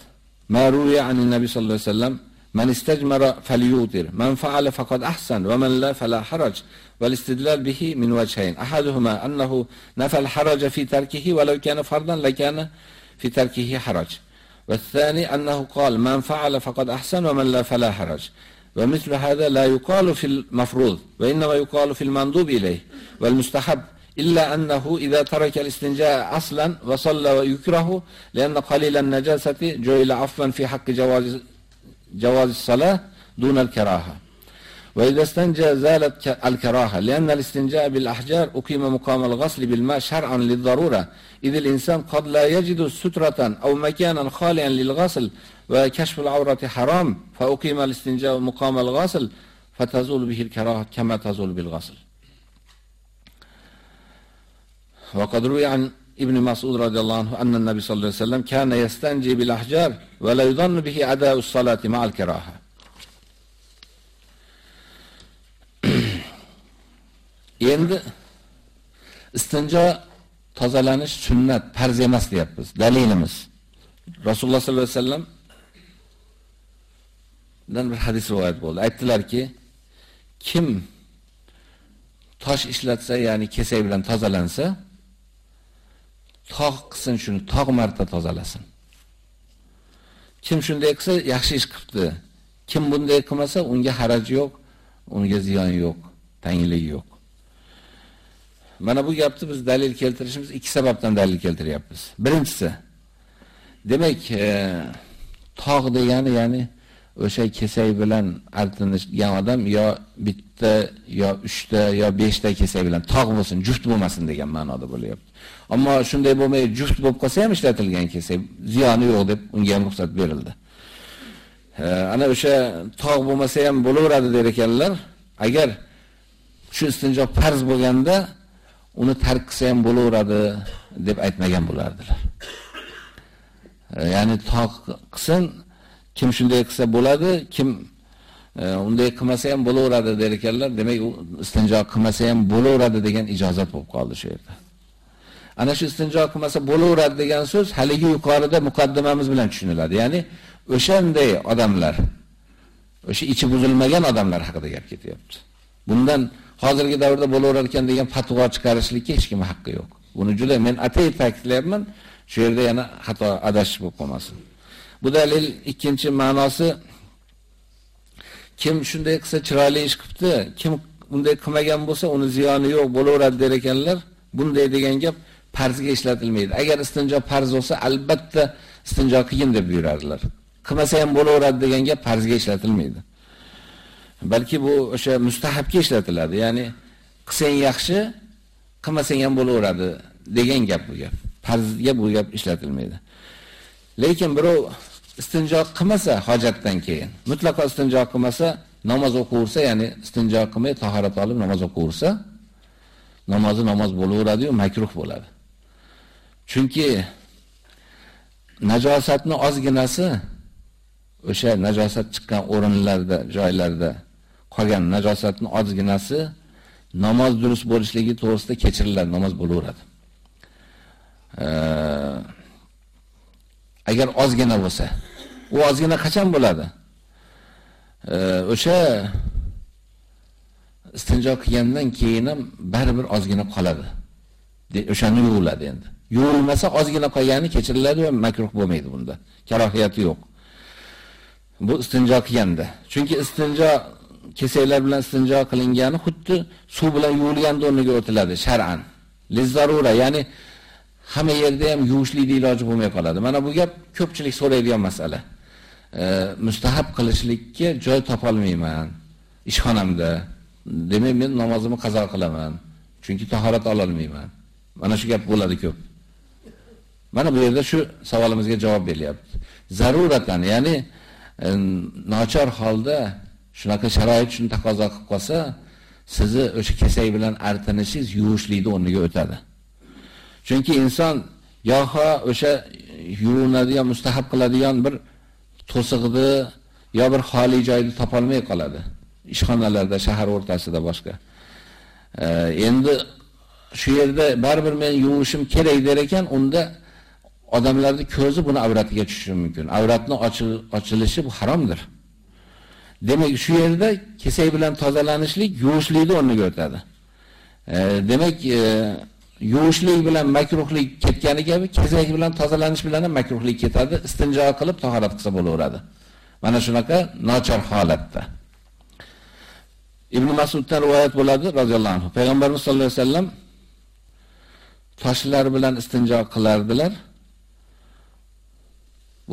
ma ruwiya an an-nabi sallallohu alayhi wasallam من استجمر فليوتر من فعل فقد أحسن ومن لا فلا حرج. والاستدلال به من وجهين. أحدهما أنه نفى الحرج في تركه ولو كان فرضا لكان في تركه حرج. والثاني أنه قال من فعل فقد أحسن ومن لا فلا حرج. ومثل هذا لا يقال في المفروض وإنما يقال في المندوب إليه والمستحب. إلا أنه إذا ترك الاستنجاء أصلا وصلى ويكره لأن قليل النجاسة جعل عفوا في حق جواز جواز الصلاة دون الكراهة. وإذا استنجى زالت الكراهة لأن الاستنجاء بالأحجار أقيم مقام الغسل بالماء شرعا للضرورة. إذ الإنسان قد لا يجد سترة أو مكانا خاليا للغسل وكشف العورة حرام فأقيم الاستنجاء مقام الغسل فتزول به الكراهة كما تزول بالغسل. وقد روي عن ابن مسعود رضي الله عنه أن النبي صلى الله عليه وسلم كان يستنجي بالأحجار ولا يظن به أداء الصلاة مع الكراهة Endi istinjo tozalanish sunnat, farz emas deyapmiz. Dalilimiz. Rasululloh sollallohu alayhi vasallam dan bir hadis rivoyat bo'ldi. Aytdilarki, kim tosh ishlatsa, ya'ni kesak bilan tozalansa, tog' qilsin shuni, tog' marta tozalasin. Kim shunday qilsa, yaxshi ish qilibdi. Kim bunday qilmasa, unga haraj yo'q, unga ziyon yo'q, tangligi yo'q. Mana bu gapni biz dalil keltirishimiz ikki sababdan dalil keltiryapmiz. Birinchisi, demak, e, tog' degani, ya'ni o'sha kesak bilan artinishgan odam yo bitta, yo 3 ta, yo 5 ta kesak bilan tog' bo'lsin, juft bo'lmasin degan ma'noda bo'lyapti. Ammo shunday bo'lmay juft bo'lib qolsa ham ishlatilgan kesak ziyoni yo'q deb unga ham ruxsat berildi. Ana o'sha tog' bo'lmasa ham bo'laveradi der ekanlar. Agar shu istinjo farz bo'lganda uni tark qilsa ham bo'laveradi deb aytmagan bo'lardilar. Ya'ni tog' qilsin, kim shunday qilsa bo'ladi, kim E, unday qilmasa ham bo'laveradi der ekanlar. Demak, u istinjo qilmasa ham bo'laveradi degan ijozat bo'lib qoldi shu yerda. Ana shu istinjo qilmasa bo'laveradi degan so'z haligi yuqorida muqaddimamiz bilan tushuniladi. Ya'ni o'shanday odamlar, o'sha ichi buzilmagan odamlar haqida gap ketyapti. Bundan hozirgi davrda bo'laverar ekan degan fatvo chiqarishlikka hech kim haqqi yo'q. Buni juda men atay ta'kidlayapman, shu yerda yana xato adashish bo'lib qolmasin. Bu dalil ikkinchi ma'nosi kim shunday qilsa chiroyli ish qilibdi, kim bunday qilmagan bo'lsa, uni ziyoni yo'q bo'laveradi der ekanlar. Bunday degan gap farzga ishlatilmaydi. Agar istinjo farz bo'lsa, albatta istinjo qiyin deb buyurardilar. Qilmasa ham bo'laveradi degan gap farzga ishlatilmaydi. balki bu o'sha mustahabga ishlatiladi. Ya'ni qilsang yaxshi, qilmasang ham bo'laveradi degan gap bu gap. Farzga bu gap ishlatilmaydi. Lekin birov istinjo qilmasa hojatdan keyin, mutlaqo istinjo qilmasa, namoz o'qiversa, ya'ni istinjo qilmay tahorat olib namoz o'qiversa, namozi namoz bo'laveradi-yu, makruh bo'ladi. Chunki najosatni ozginasi o'sha najosat chiqqan o'rinlarda, joylarda qolgan najosatni ozginasi namoz durust bo'lishligi to'g'risida kechiriladi, namoz bo'laveradi. Agar ozgina bo'lsa, u ozgina qachon bo'ladi? o'sha istinjo qilgandan keyin ham baribir ozgina qoladi. O'shani yuviladi endi. Yuvilmasa ozgina qolgani kechiriladi va makruh bo'lmaydi bunda. Karohiyati yo'q. Bu istinjo qilganda. Chunki istinjo kesaklar bilan istinjo qilingani xuddi suv bilan yuvilgan o'rniga o'tiladi shar'an. Lizzarura, ya'ni hamma yerda ham yuvishlik iloji bo'lmay qoladi. Mana bu gap ko'pchilik so'raydigan masala. E, mustahab qilishlikka joy topa olmayman ishxonamda. Demak, men namozimni qazo qilaman. Chunki tahorat ola olmayman. Mana shu gap bo'ladi ko'p. Mana bu yerda shu savolimizga javob beryapti. Zaruratan, ya'ni e, nochor holda shunaqa sharoit shuni taqozo qilib qolsa, sizni o'sha kesak bilan artinishingiz yuvishlikni o'rniga o'tadi. Chunki inson yoho o'sha yuvinadigan, mustahab qiladigan bir to'sig'ini yo bir xoli joyni topolmay qoladi. Ishxonalarda, shahar o'rtasida boshqa. Endi shu yerda baribir men yuvishim kerak der ekan, unda odamlarning ko'zi buni avratiga tushishi mumkin. Avratni ochilishi bu haromdir. Demak, shu yerda kesak bilan tozalanishlik yuvishlikni o'rniga o'tadi. E, demak, e, yuvishlik bilan makruhlik ketgani kabi kezak bilan tozalanish bilan ham makruhlik ketadi. Istinjo qilib tahorat qilsa bo'laveradi. Mana shunaqa nochor holatda. Ibn Mas'uddan rivoyat bo'ladi roziyallohu anhu. Payg'ambarimiz sollallohu alayhi vasallam toshlar bilan istinjo qilardilar.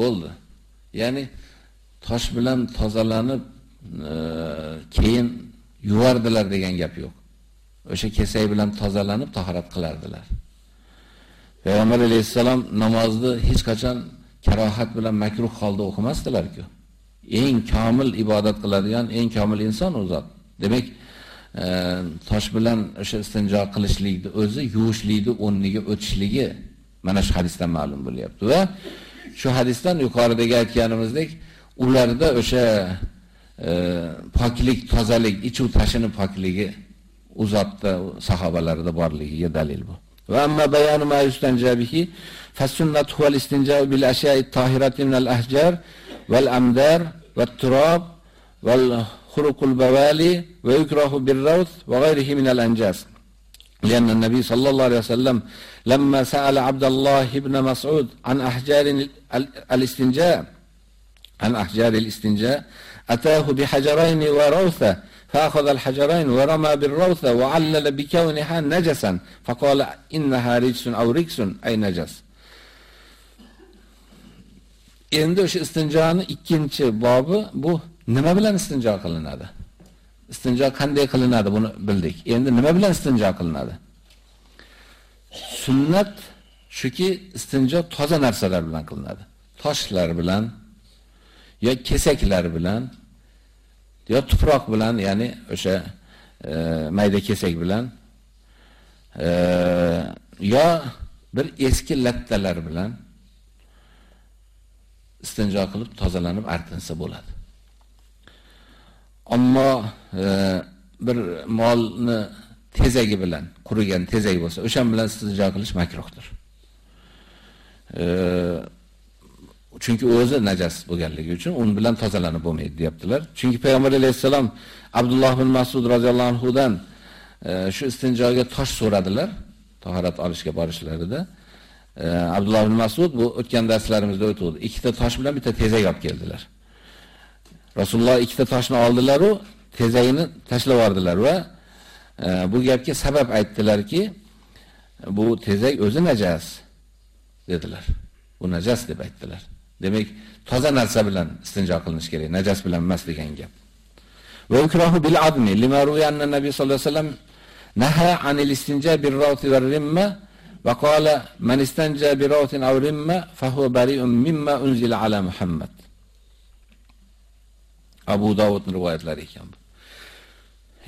Bo'ldi. Ya'ni tosh bilan tozalanib e, keyin yuvardilar degan gap yo'q. O'sha kesak bilan tozalanib tahorat qilardilar. Payg'ambar alayhisalom namozni hech qachon karohat bilan makruh holda o'qimasdilar-ku. Eng komil ibodat qiladigan eng komil inson u zot. Demak, e, tosh bilan o'sha istinjo qilishlikni o'zi yuvishlikni o'rniga o'tishligi mana shu hadisdan ma'lum bo'lyapti va shu hadisdan yuqoridagi aytganimizdek, ularda o'sha e, poklik, tozalik, ichuv tashini pokligi u zotda sahobalarida borligiga dalil bu. Va amma bayanu ma yustanja bihi fasunnat huwa al-istinja'u bil ashya'i tahirati min al-ahjar wal amdar wat turab wal khuruqul bawali wa yukrahu bil rawth wa ghayrihi min al-anjas. لأن النبي صلى الله عليه وسلم لما سأل عبد الله بن مسعود عن أحجار الاستنجاء عن أحجار الاستنجاء أتاه بحجرين وروثة فأخذ الحجرين ورمى بالروثة وعلل بكونها نجسا فقال إنها رجس أو ركس أي نجس Endi o'sha istinjoni ikkinchi bobi bu nima bilan istinjo qilinadi? Istinjo qanday qilinadi buni bildik. Endi nima bilan istinjo qilinadi? Sunnat shuki istinjo toza narsalar bilan qilinadi. Toshlar bilan yo kesaklar bilan yo tuproq bilan, ya'ni o'sha e, mayda kesak bilan e, yo bir eski lattalar bilan istinjo qilib tozalanib artinsa bo'ladi. Ammo e, bir molni tezagi bilan, qurigan tezagi bo'lsa, o'sha bilan istinjo qilish makruhdir. E, chunki o'zi najas bo'lganligi uchun un bilan tozalanib bo'lmaydi deyaptilar. Chunki payg'ambar alayhisalom Abdulloh ibn Mas'ud roziyallohu anhu dan e, shu istinjoga tosh so'radilar, tahorat olishga borishlarida. E, Abdulloh ibn Mas'ud bu o'tgan darslarimizda o'tdi. Ikkita tosh bilan bitta tezak olib keldilar. Rasululloh ikkita toshni oldilar u tezagini tashlab yubordilar va e, bu gapga sabab aytdilarki, bu tezak o'zi najas dedilar. Bu najas deb aytdilar. Demek toza narsa bilan istinjo qilinish kerak, najas bilan emas degan gap. Va ikrohu bil admi lima ruya anna nabiy sallallohu alayhi vasallam naha anil istinja bir rawti va rimma va qala man istanja bi rawtin aw rimma fa huwa bari'un mimma unzila ala Muhammad. Abu Davud rivoyatlari ekan bu.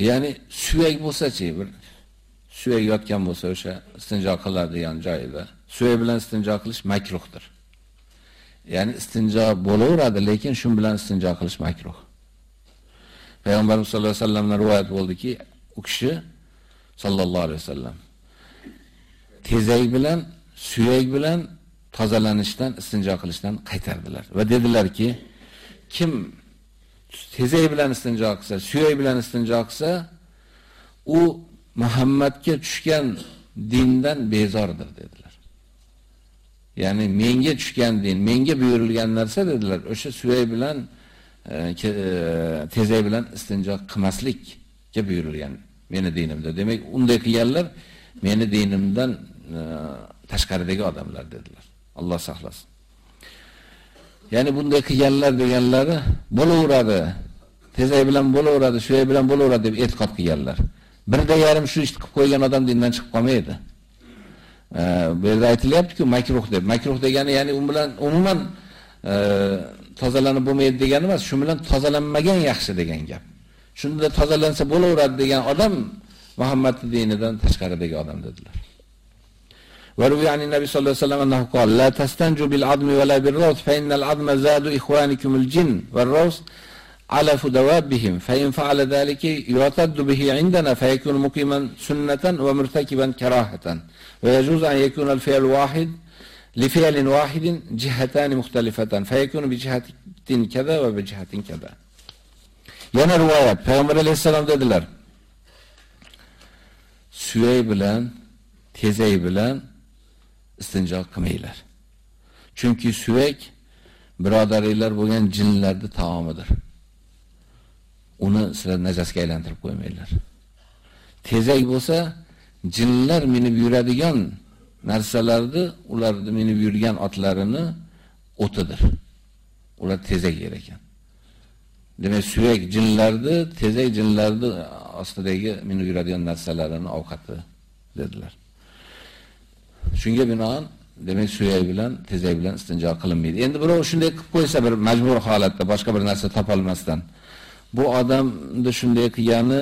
Ya'ni suyak bo'lsa-chi, bir suyak yotgan bo'lsa o'sha istinjo qiladigan joyida, suyak bilan istinjo qilish makruhdir. Ya'ni istinjo bo'laveradi, lekin shu bilan istinjo qilish makruh. Payg'ambarimiz sollallohu alayhi vasallamdan rivoyat bo'ldiki, u kishi sallallohu alayhi vasallam tezak bilan, suyak bilan tozalanishdan, istinjo qilishdan qaytardilar va dedilarki, kim tezak bilan istinjo qilsa, suyak bilan istinjo qilsa, u Muhammadga tushgan dindan bezordir dedilar. Ya'ni menga tushgan din, menga buyurilgan narsa dedilar. O'sha suvay bilan e, e, tezay bilan istinjo qilmaslikka buyurilgan meni dinimda. Demak, unday qilganlar meni dinimdan e, tashqaridagi odamlar dedilar. Alloh saqlasin. Ya'ni bunday qilganlar deganlari bo'laveradi. Tezay bilan bo'laveradi, suvay bilan bo'laveradi deb e'tiqod qilganlar. Birda yarim shu ishni qilib qo'ygan odam dindan chiqib qolmaydi. Bu yerda aytilyapti-ku makruh deb. Makruh degani ya'ni u bilan umuman e, tozalanib bo'lmaydi degani emas, shu bilan tozalanmagan yaxshi degan gap. Shunda tozalansa bo'laveradi degan odam Muhammad dinidan tashqaridagi odam dedilar. Va ruvi ani Nabi sallallohu alayhi vasallam annahu qala la tastanju bil admi va la bil raws fa innal adma zadu ikhwanikum al jin va raws alafu davabihim fe in faale zalike yu'taddu bihi indena fe yekun mukimen sünneten ve murtakiben keraheten ve yecuz en yekun el fi'l vahid li fi'lin vahidin cihatan muhtalifatan fe yekun bi cihatin keda ve bi cihatin keda. Yana rivayet Peygamber Aleyhisselam dediler. Süvey bilen, tezey bilen istinca kılmaylar. Çünkü süvek biradariler bugün cinlerde tamamıdır. Uni sizlar najosga aylantirib qo'ymanglar. Tezak bo'lsa, jinlar minib yuradigan narsalarni, ularni minib yurgan otlarini o'tidir. Ular tezak yer ekan. Demak, suyak jinlarni, tezak jinlarni ostidagi minib yuradigan narsalarini ovqati dedilar. Shunga binoan demak suyak bilan tezak bilan istinjo qilinmaydi. Endi birov shunday qilib qo'ysa bir majbur holatda boshqa bir narsa topolmasdan bu odamni shunday qilgani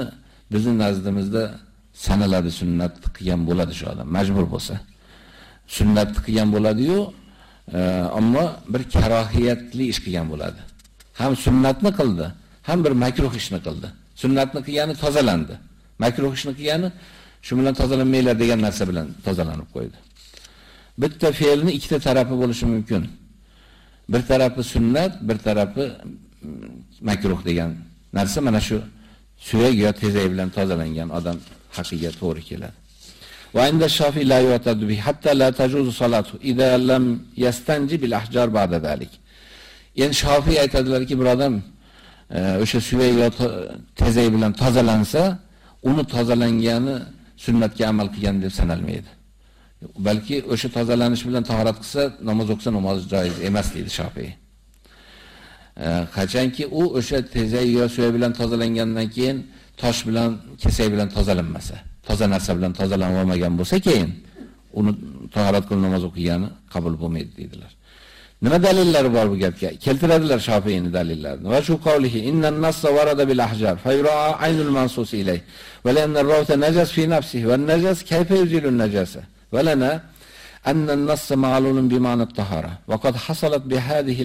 bizning nazdimizda sanaladi sunnat qilgan bo'ladi shu odam majbur bo'lsa. Sunnat qilgan bo'ladi-yu, e, ammo bir karohiyatli ish qilgan bo'ladi. Ham sunnatni qildi, ham bir makruh ishni qildi. Sunnatni qilgani tozalandi. Makruh ishni qilgani shu bilan tozalanmaylar degan narsa bilan tozalanib qo'ydi. Bitta fe'lni ikkita tarafi bo'lishi mumkin. Bir tarafi sunnat, bir tarafi mm, makruh degan narsa mana shu suyak yo tezak bilan tozalangan odam haqiga to'g'ri keladi. Va inda shofi la yu'tadu bi hatta la tajuzu salatu idza lam yastanji bil ahjar ba'da zalik. Shofi Shafi'i aytadilarki, bir odam e, o'sha suyak yo tezak bilan tozalansa, uni tozalangani sunnatga amal qilgan deb sanalmaydi. balki o'sha tozalanish bilan tahorat qilsa, namoz o'qisa namoz joiz emas deydi Shofiy. Ee, qachonki u o'sha tezak yo suya bilan tozalangandan keyin tosh bilan kesak bilan tozalanmasa toza narsa bilan tozalanib olmagan bo'lsa keyin uni tahorat qilib namoz o'qigani qabul bo'lmaydi deydilar Nima dalillar bu gapga? Keltiradilar Shofi'ini dalillarini. Va shu qavlihi innan nassa varada bil ahjar fa yura aynul mansus ilay va la anna rawta najas fi nafsihi va najas kayfa yuzilu najasa va lana anna an-nass ma'lulun bi ma'na at-tahara wa qad hasalat bi hadhihi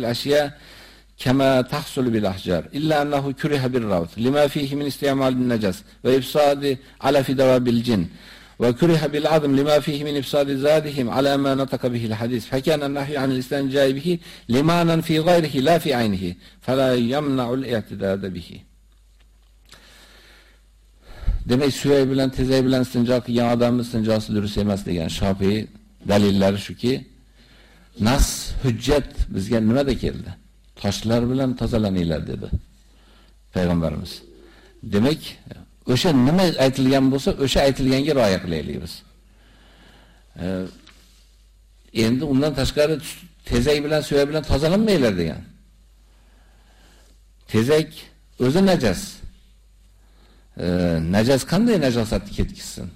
kema tahsulu bil ahcar illa ennehu kuriha bir ravt lima fihi min istimalin necas. Ve ifsadi ala fidava bil cin. Ve kuriha bil azm. Lima fihi min ifsadi zadihim ala ma nataka bihi'l hadis fekana nahyu anil istincai bihi limanan fi gayrihi la fi aynihi. Fela yemna'u'l i'tidad bihi. Demek Süheyb bilen Tezeyb bilen istinca kıyan adamın istincası dürüst emas degan Şafii dalilleri şu ki nas hüccet bizga nima keldi? Toshlar bilan tozalaninglar dedi payg'ambarimiz. Demak, o'sha nima aytilgan bo'lsa, o'sha aytilganga rioya qilaylik biz. Endi undan tashqari tezak bilan suyak bilan tozalanmaylar degan. Tezak o'zi najas. najas qanday najosatni ketkizsin?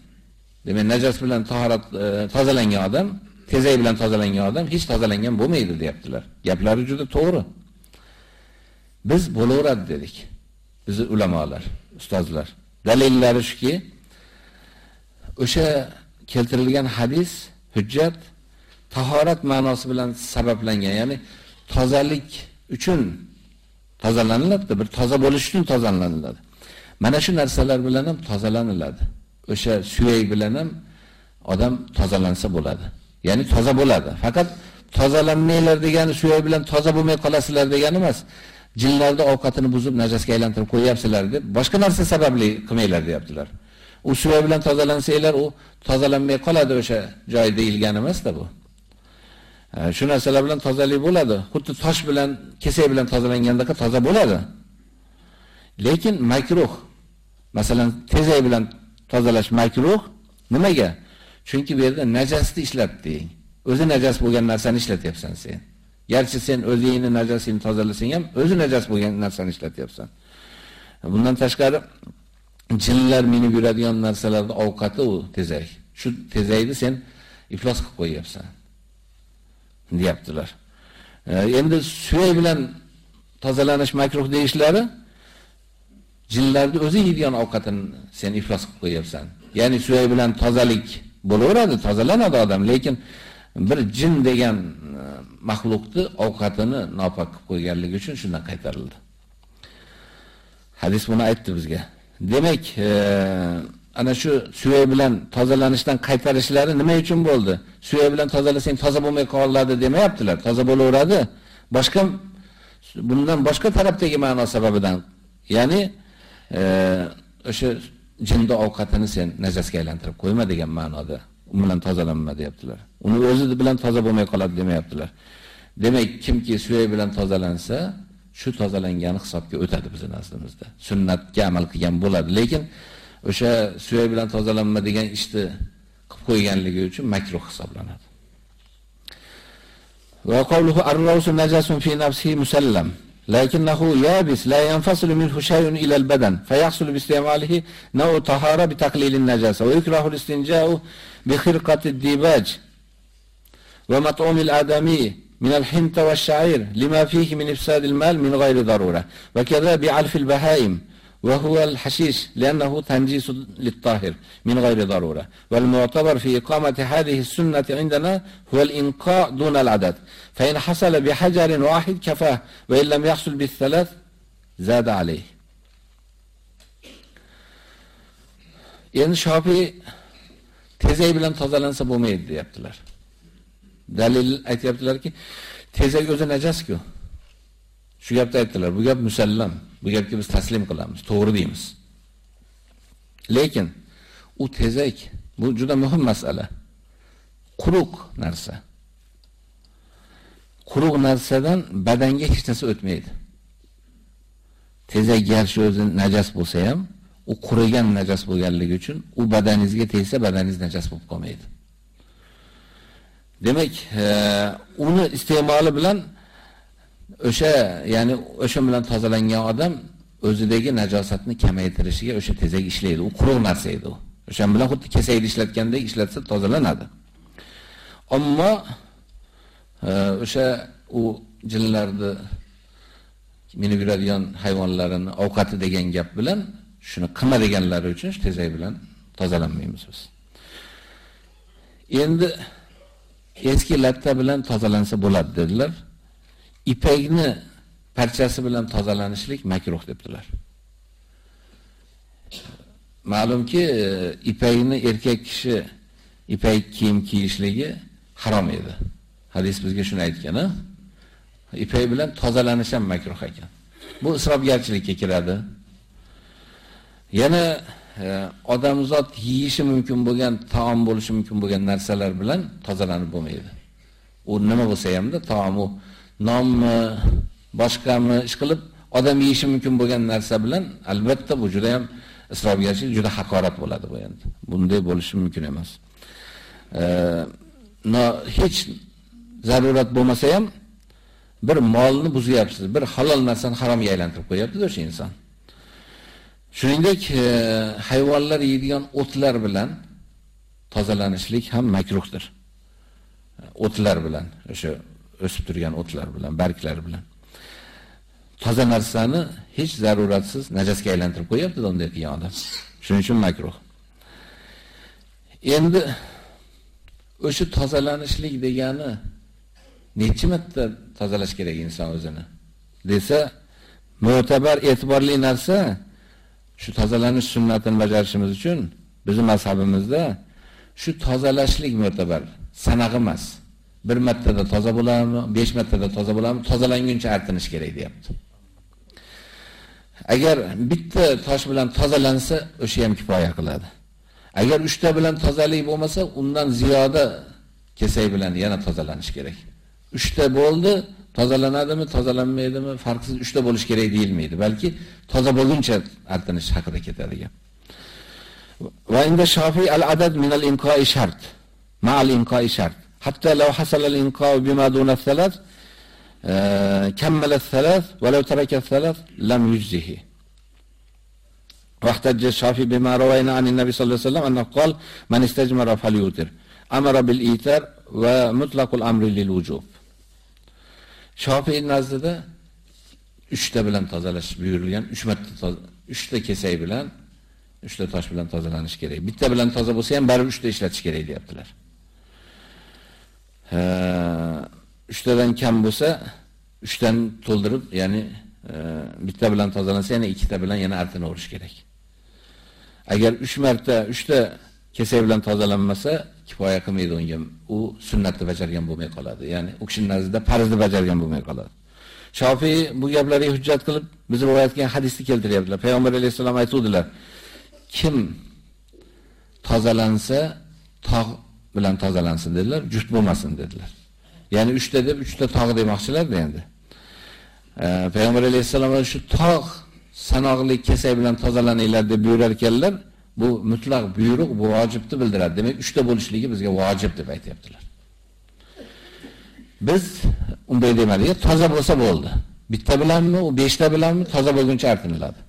Demak, najas bilan tahorat e, tozalangan odam, tezak bilan tozalangan odam hech tozalangan bo'lmaydi deyaptilar. Gaplari juda to'g'ri. Biz bo'laveradi dedik. Bizi ulamolar, ustozlar. Dalillari shuki, o'sha keltirilgan hadis, hujjat tahorat ma'nosi bilan sabablangan, ya'ni tozalik uchun tozalaniladi, bir toza bo'lish uchun tozalaniladi. Mana shu narsalar bilan ham tozalaniladi. O'sha suyak bilan ham odam tozalansa bo'ladi. Ya'ni toza bo'ladi. Faqat tozalanmaylar degani suyak bilan toza bo'lmay qolasizlar degani emas. Jinlarning ovqatini buzib najosga aylantirib qo'yapsizlar deb boshqa narsa sababli qilmaylar deyaptilar. U suv bilan tozalansanglar, u tozalanmay qoladi o'sha joy deyilgan emas-da bu. Shu narsalar bilan tozalik bo'ladi. Xuddi tosh bilan, kesak bilan tozalangandagi toza bo'ladi. Lekin makruh Masalan, tezak bilan tozalash makruh. Nimaga? Chunki bu yerda najosni ishlatding. O'zi najas bo'lgan narsani ishlatyapsan sen. Garchi sen o'zingni najosini tozalasang ham, o'zi najas bo'lgan narsani ishlatyapsan. Bundan tashqari jinlar minib yuradigan narsalarning ovqati u tezak. Shu tezakni sen iflos qilib qo'yapsan. deyaptilar. Endi suyak bilan tozalanish makruh deyishlari jinlarni o'zi yeydigan ovqatini sen iflos qilib qo'yapsan. Ya'ni suyak bilan tozalik bo'laveradi, tozalanadi odam, lekin bir jin degan e, mahluqni ovqatini nopok qilib qo'yganligi uchun shundan qaytarildi. Hadis buni aytdi bizga. Demak, e, ana shu suyak bilan tozalanishdan qaytarishlari nima uchun bo'ldi? Suyak bilan tozalasang toza bo'lmay qoladi demayaptilar, toza bo'laveradi. Boshqa bundan boshqa tarafdagi ma'no sababidan. Ya'ni e, o'sha jinni ovqatini sen najosga aylantirib qo'yma degan ma'noda bilan tozalanma deyaptilar. Uni o'zi bilan toza bo'lmay qoladi demayaptilar. Demak, kimki suyak bilan tozalansa, shu tozalangani hisobga o'tadi bizning nazdimizda. Sunnatga amal qilgan bo'ladi, lekin o'sha suyak bilan tozalanma degan ishni qilib qo'yganligi uchun makruh hisoblanadi. Va qawluhu ar-rawsu najasun fi nafsihi musallam. لكنه يابس لا ينفصل منه شيء إلى البدن فيحصل باستعماله نوع طهارة بتقليل النجاسة ويكره الاستنجاء بخرقة الديباج ومطعوم الآدمي من الحنطة والشعير لما فيه من إفساد المال من غير ضرورة وكذا بعلف البهائم. ve huvel haşiş lennehu tencisu littahir min gayri darure vel mu'tabar fi ikameti hadihi sünneti indena huvel inka dunel adet fe in hasale bi hacerin vahid kefeh ve illem yahsul bis selet zade aleyh yani Şafii tezeyi bilen tazalansa bu meydi yaptılar delil et yaptılar ki teze özeneceğiz ki şu yaptı ettiler bu yap müsellem Bu gapga biz taslim qilamiz, to'g'ri deymiz. Lekin u tezak bu juda muhim masala. Quruq narsa. Quruq narsadan badanga hech narsa o'tmaydi. Tezak garchi o'zi najos bo'lsa ham, u qurigan najos bo'lganligi uchun u badaningizga tegsa, badaningiz najos bo'lib qolmaydi. Demak, e, uni iste'moli bilan o'sha, ya'ni o'sha bilan tozalangan odam o'zidagi najosatni kamaytirishiga o'sha tezak ishlaydi. U quruq narsa edi u. O'sha bilan xuddi kesakni ishlatgandek ishlatsa tozalanadi. Ammo e, o'sha u jinlarni minib yuradigan hayvonlarini ovqati degan gap bilan shuni qilma deganlari uchun shu tezak bilan tozalanmaymiz biz. Endi eski latta bilan tozalansa bo'ladi dedilar. Ipakni parchasi bilan tozalanishlik makruh debdilar. Ma'lumki, e, ipakni erkak kishi ipak kiyim kiyishligi harom edi. Hadis bizga shuni aytgan, a? Ipak bilan tozalanish ham makruh ekan. Bu isrofgarchilikka kiradi. Yana e, odamzod yeyishi mumkin bo'lgan, taom bo'lishi mumkin bo'lgan narsalar bilan tozalanib bo'lmaydi. U nima bo'lsa hamda taomu u boshqami ish qilib odam yeyishi mumkin bo'lgan narsa bilan albatta bu juda ham isrofgarchilik, juda haqorat bo'ladi bu endi. Bunday bo'lishi mumkin emas. E, no hech zarurat bo'lmasa ham bir molni buzyapsiz, bir halol narsani haromga aylantirib qo'yapti o'sha inson. Shuningdek, e, hayvonlar yeydigan o'tlar bilan tozalanishlik ham makruhdir. O'tlar bilan, o'sha o'sib turgan o'tlar bilan, barglar bilan. Toza narsani hech zaruratsiz najosga aylantirib qo'yapti unday qilgan odam. Shuning uchun makruh. Endi o'sha tozalanishlik degani necha marta tozalash kerak inson o'zini? desa, mo'tabar e'tiborli narsa shu tozalanish sunnatini bajarishimiz uchun bizning mazhabimizda shu tozalashlik mo'tabar, sanaq emas. Bir martada toza bo'ladimi, 5 martada toza bo'ladimi, tozalanguncha artinish kerak deyapti. Agar bitta tosh bilan tozalansa, o'sha ham kifoya qiladi. Agar 3 ta bilan tozalik bo'lmasa, undan ziyoda kesak bilan yana tozalanish kerak. 3 ta bo'ldi, tozalanadimi, tozalanmaydimi, farqsiz 3 ta bo'lish kerak deyilmaydi, balki toza bo'lguncha artinish haqida ketadi gap. Va inda Shofiy al-adad min al-inqo'i shart. Ma'al inqo'i shart. حتى لو حصل الإنقاء بما دون الثلاث كمل الثلاث ولو ترك الثلاث لم يجزه واحتج الشافعي بما روينا عن النبي صلى الله عليه وسلم أنه قال من استجمر فليوتر أمر بالإيتار ومطلق الأمر للوجوب Şafii nazdida 3 ta bilan tozalash buyurilgan, 3 marta 3 ta kesak bilan, 3 ta tosh bilan tozalanish kerak. Bitta bilan toza bo'lsa ham baribir 3 ta ishlatish kerak deyaptilar. Uchtadan kam bo'lsa, uchdan to'ldirib, ya'ni e, bitta bilan tozalansa, yana ikkita bilan yana artini o'rish kerak. Agar 3 marta 3 ta kesak bilan tozalanmasa, kifoya qilmaydi unga. U sunnatni bajargan bo'lmay qoladi. Ya'ni u kishining nazarida farzni bajargan bo'lmay qoladi. Shofiy bu gaplarga hujjat qilib, biz rivoyat qilgan hadisni keltiryaptilar. Payg'ambar alayhisalom aytuvdilar: Kim tozalansa, tog' bilan tozalansin dedilar, juft bo'lmasin dedilar. Ya'ni 3 ta deb 3 ta tog' demoqchilar-da endi. E, Payg'ambar alayhisalom shu tog' sanoqli kesak bilan tozalaninglar deb buyurar ekanlar. Bu mutlaq buyruq, bu vojibni bildiradi. Demak, 3 ta bo'lishligi bizga vojib deb aytayaptilar. Biz unday demadik, toza bo'lsa bo'ldi. bitta bilanmi, u 5 ta bilanmi toza bo'lguncha artiniladi.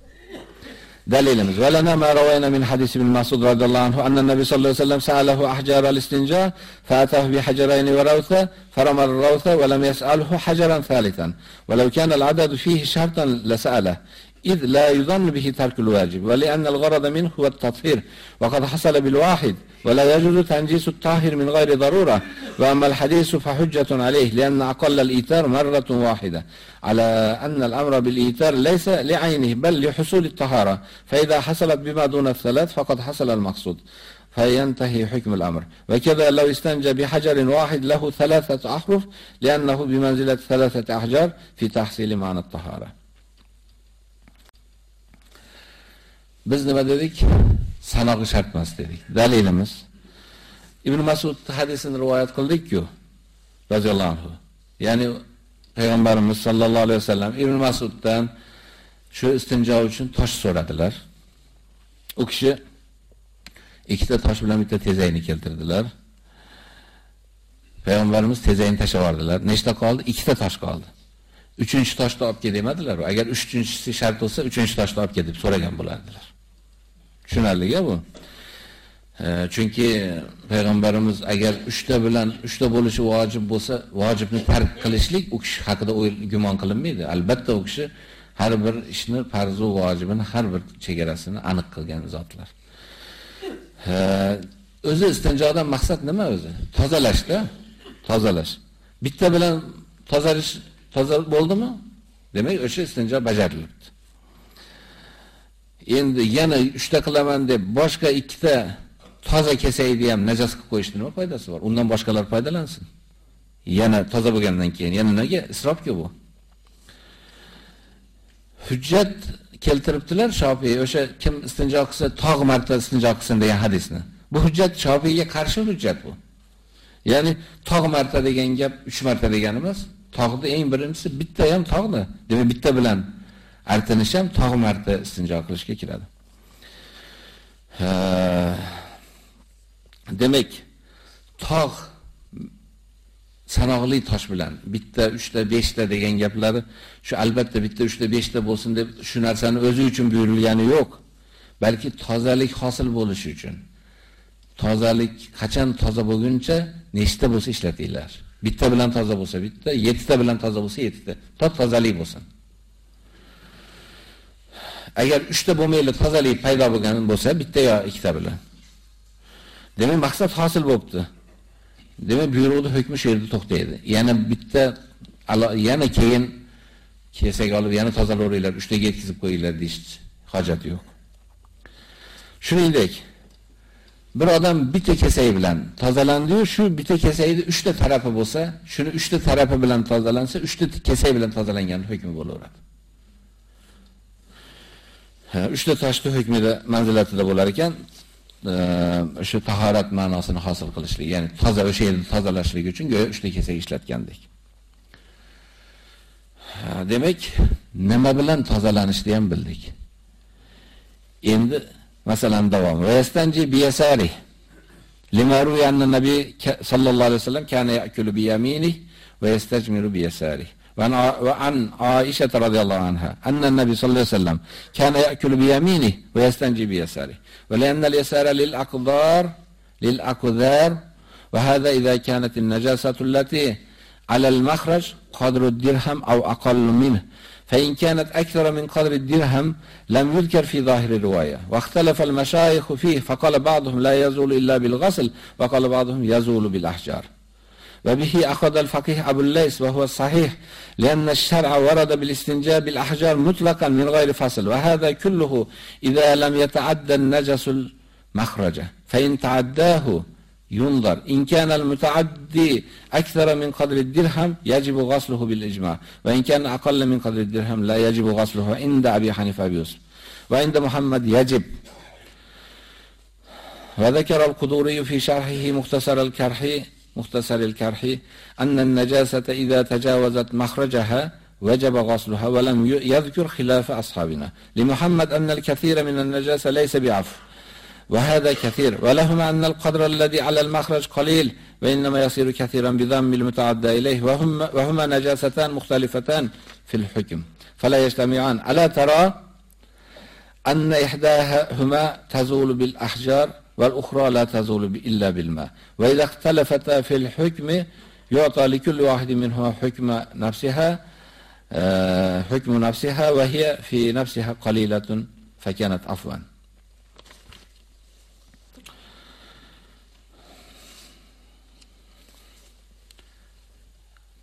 Dalilimiz valana ma rawayna min hadis ibn Mas'ud radhiyallohu anhu anna nabiy sallallohu alayhi wasallam sa'alahu ahjar al-istinja fa'atahu bi hajarayn wa rawtha farama ar-rawtha wa lam yas'alhu hajaran thalithan walau kana al-adad fihi shartan la sa'alahu إذ لا يظن به ترك الواجب ولأن الغرض منه هو التطهير وقد حصل بالواحد ولا يجوز تنجيس الطاهر من غير ضرورة وأما الحديث فحجة عليه لأن أقل الإيتار مرة واحدة على أن الأمر بالإيتار ليس لعينه بل لحصول الطهارة فإذا حصلت بما دون الثلاث فقد حصل المقصود فينتهي حكم الأمر. وكذا لو استنجى بحجر واحد له ثلاثة أحرف لأنه بمنزلة ثلاثة أحجار في تحصيل معنى الطهارة. Biz nima dedik? Sanoqi shart emas dedik. Dalilimiz Ibn Mas'ud hadisini rivoyat qildik-ku. Raziyallohu anhu. Ya'ni payg'ambarimiz sollallohu alayhi vasallam Ibn Mas'uddan shu istinjo uchun tosh so'radilar. U kishi ikkita tosh bilan bitta tezayni keltirdilar. Payg'ambarimiz tezayni tashlab yubordilar. Nechta qoldi? Ikkita tosh qoldi. Uchinchi toshni olib kel demadilar. Agar uchinchisi shart bo'lsa, uchinchi toshni olib kel deb so'ragan bo'lardilar. Tushunarliga bu. E, chunki payg'ambarimiz agar 3 ta bilan 3 ta bo'lishi vojib bo'lsa, vojibni tark qilishlik u kishi haqida gumon qilinmaydi. Albatta u kishi har bir ishni farz va vojibini har bir chegarasini aniq qilgan zotlar. E, o'zi istinjodan maqsad nima o'zi? Tozalashda, tozalash. Bitta bilan tozalish toza bo'ldimi? Demak, o'sha istinjo bajarilibdi. Endi yana 3 ta qilaman deb boshqa ikkita toza kesaydi ham najas qilib qo'yishni nima foydasi bor? Undan boshqalar foydalansin. Yana toza bo'lgandan keyin yana nega isrofku bu? Hujjat keltiribdilar Shofiy o'sha kim istinjo qilsa tog' marta istinjo qilsin degan hadisni. Bu hujjat Shofiyga qarshi hujjat bu. Ya'ni tog' marta degan gap 3 marta degani emas. Tog'ni eng birinchisi bitta ham tog'ni. Demak bitta bilan artinish ham tog' marta istinjo qilishga kiradi. Demak, tog' sanoqli tosh bilan bitta, 3 ta, 5 ta degan gaplari shu albatta bitta, 3 ta, 5 ta bo'lsin deb shu narsani o'zi uchun buyurilgani yo'q. Balki tozalik hosil bo'lishi uchun. Tozalik qachon toza bo'lguncha nechta bo'lsa ishlatinglar. Bitta bilan toza bo'lsa bitta, 7 ta bilan toza bo'lsa 7 ta. Top tozalik bo'lsin. Agar 3 ta bo'lmaydi, tozalik paydo bo'lgan bo'lsa, bitta yo ikkita bilan. Demak, maqsad hosil bo'pti. Demak, buyruqni hukmi shu yerda to'xtaydi. Yana bitta yana keyin kesak olib yana tozalavringlar, 3 taga yetkazib qo'yinglar deyish hojat yo'q. Shuningdek, bir odam bitta kesak bilan tozalandi-yu, shu bitta kesakni 3 ta tarafi bo'lsa, shuni 3 ta tarafi bilan tozalansa, 3 ta kesak bilan tozalangan hukmi bo'laveradi. Uchta tashbih hukmida manzilatida bo'lar ekan, ehm, o'sha tahorat ma'nosini hosil qilishlik, ya'ni toza o'sha yerni tozalashlik uchun go'yo uchta kesak ishlatgandek. Demak, nima bilan tozalanishni ham bildik. Endi masalan davom. Vayastanji biyasari. Limaruyanna nabiy sallallohu alayhi vasallam kana ya'kulu bi yamini va yastajmiru bi yasari. وعن عائشة رضي الله عنها أن النبي صلى الله عليه وسلم كان يأكل بيمينه ويستنجي بيساره ولأن اليسار للأقدار للأقدار وهذا إذا كانت النجاسة التي على المخرج قدر الدرهم أو أقل منه فإن كانت أكثر من قدر الدرهم لم يذكر في ظاهر الرواية. واختلف المشايخ فيه فقال بعضهم لا يزول إلا بالغسل وقال بعضهم يزول بالأحجار. وبه أخذ الفقيه أبو الليث وهو الصحيح لأن الشرع ورد بالاستنجاء بالأحجار مطلقا من غير فصل وهذا كله إذا لم يتعدى النجس المخرجة فإن تعداه ينظر. إن كان المتعدي أكثر من قدر الدرهم يجب غسله بالإجماع وإن كان أقل من قدر الدرهم لا يجب غسله عند أبي حنيفة يوسف وعند محمد يجب. وذكر القدوري في شرحه مختصر الكرحي مختصر الكرحي أن النجاسة إذا تجاوزت مخرجها وجب غسلها ولم يذكر خلاف أصحابنا. لمحمد أن الكثير من النجاسة ليس بعفو وهذا كثير. ولهما أن القدر الذي على المخرج قليل وإنما يصير كثيرا بضم المتعدى إليه. وهم وهما نجاستان مختلفتان في الحكم فلا يجتمعان. ألا ترى أن إحداهما تزول بالأحجار؟ والأخرى لا تزول إلا بالماء وإذا اختلفتا في الحكم يعطى لكل واحد منهما حكم نفسها حكم نفسها وهي في نفسها قليلة فكانت عفوا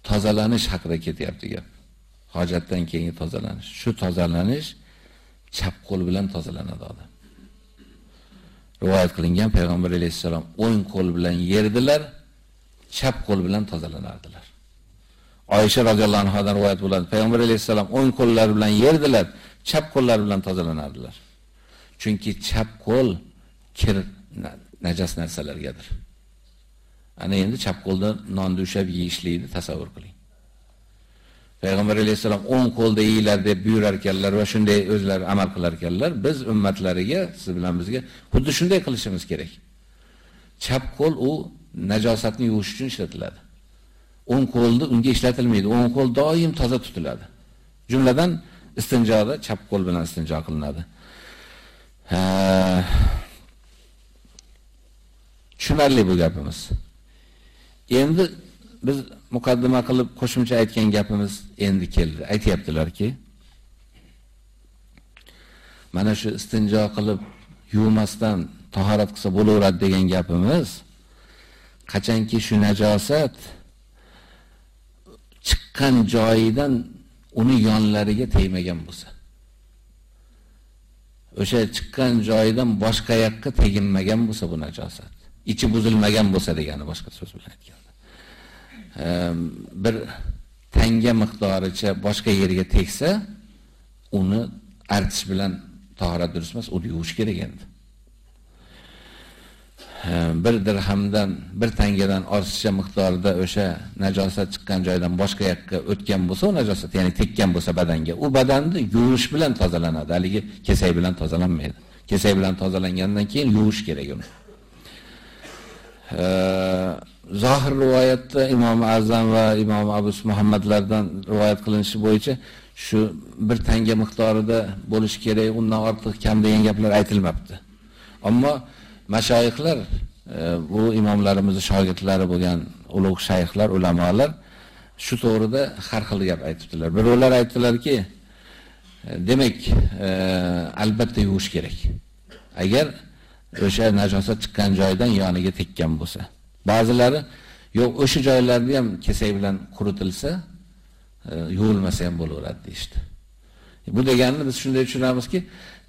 tozalanish haqida ketyapti gap. Hojatdan keyingi tozalanish. Shu tozalanish chap qo'l bilan tozalanadi odam. Rivoyat qilingan payg'ambar alayhisalom o'ng qo'l bilan yerdilar, chap qo'l bilan tozalanardilar. Oysha radhiyallohu anhadan rivoyat bo'ladi. Payg'ambar alayhisalom o'ng qo'llari bilan yerdilar, chap qo'llari bilan tozalanardilar. Chunki chap qo'l kir najas narsalargadir. Ana endi chap qo'lda non dushab yeyishlikni tasavvur qiling. Payg'ambar alayhisalom o'ng qo'lda yeyilar deb buyurar ekanlar va shunday o'zlari amal qilar ekanlar. Biz ummatlariga, siz bilan bizga xuddi shunday qilishimiz kerak. Chap qo'l u najosatni yuvish uchun ishlatiladi. O'ng qo'lni unga ishlatilmaydi. O'ng qo'l doim toza tutiladi. Jumladan istinjoda chap qo'l bilan istinjo qilinadi. Tushunarli bu gapimiz. Endi biz muqaddima qilib qo'shimcha aytgan gapimiz endi keldi. Aytayaptilarki, mana shu istinjo qilib yuvmasdan tahorat qilsa bo'laveradi degan gapimiz qachonki shu najosat chiqqan joyidan uni yonlariga tegmagan bo'lsa. O'sha chiqqan joyidan boshqa yoqqa teginmagan bo'lsa bu najosat. Ichi buzilmagan bo'lsa degani boshqa so'z bilan aytgan. Bir tanga miqdoricha boshqa yerga tegsa, uni artish bilan tahorat durust emas, uni yuvish kerak endi. bir dirhamdan, bir tangadan ortiqcha miqdorida o'sha najosat chiqqan joydan boshqa yoqqa o'tgan bo'lsa, u najosat, ya'ni tekkan bo'lsa badanga, u badanni yuvish bilan tozalanadi. Haligi kesak bilan tozalanmaydi. Kesak bilan tozalangandan keyin yuvish kerak uni. Zohir rivoyatda Imom Azam va Imom Abu Muhammadlardan rivoyat qilinishi bo'yicha shu bir tanga miqdorida bo'lish kerak, undan ortiq kam degan gaplar aytilmabdi. Ammo mashoyixlar e, bu imomlarimizning shogirdlari bo'lgan ulug' shayxlar, ulamolar shu to'g'rida har xil gap aytibdilar. Birovlar aytdilarki, demak, e, albatta yuvish kerak. Agar o'sha najosat chiqqan joydan yoniga tekkan bo'lsa. Ba'zilari yo'q, o'sha joylarni ham kesak bilan quritilsa, e, yuvilmasa ham bo'laveradi deydi. Bu deganini biz shunday tushunamizki,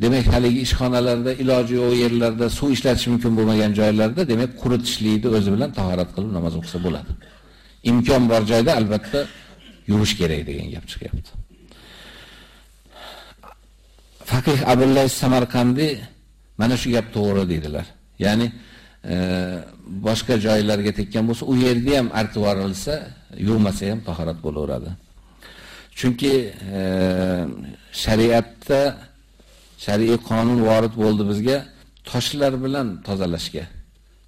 demak haligi ishxonalarda iloji yo'q yerlarda suv ishlatish mumkin bo'lmagan joylarda demak quritishlikni o'zi bilan tahorat qilib namoz o'qisa bo'ladi. Imkon bor joyda albatta yuvish kerak degan gap chiqyapti. Faqih Abdullah Samarqandiy mana shu gap to'g'ri dedilar. Ya'ni e, boshqa joylarga tekkan bo'lsa, u yerda ham artib yuborilsa, yuvmasa ham tahorat bo'laveradi. Chunki e, shariatda shar'iy qonun vorid bo'ldi bizga toshlar bilan tozalashga.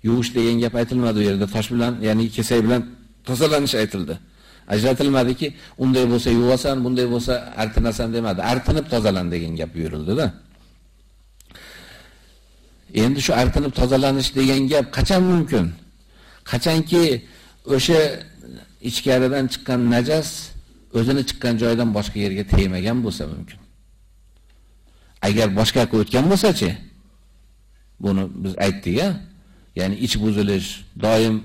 Yuvish degan gap aytilmadi u yerda, tosh bilan, ya'ni kesak bilan tozalanish aytildi. Ajratilmadiki, unday bo'lsa yuvasan, bunday bo'lsa artinasan demadi. Artinib tozalan degan gap buyurildi-da. Endi shu artinib tozalanish degan gap qachon mumkin? Qachonki o'sha ichkaridan chiqqan najas o'zini chiqqan joydan boshqa yerga tegmagan bo'lsa mumkin. Agar boshqa yoqqa o'tgan bo'lsa-chi? Buni biz aytdik-a. Ya'ni ich buzilish, doim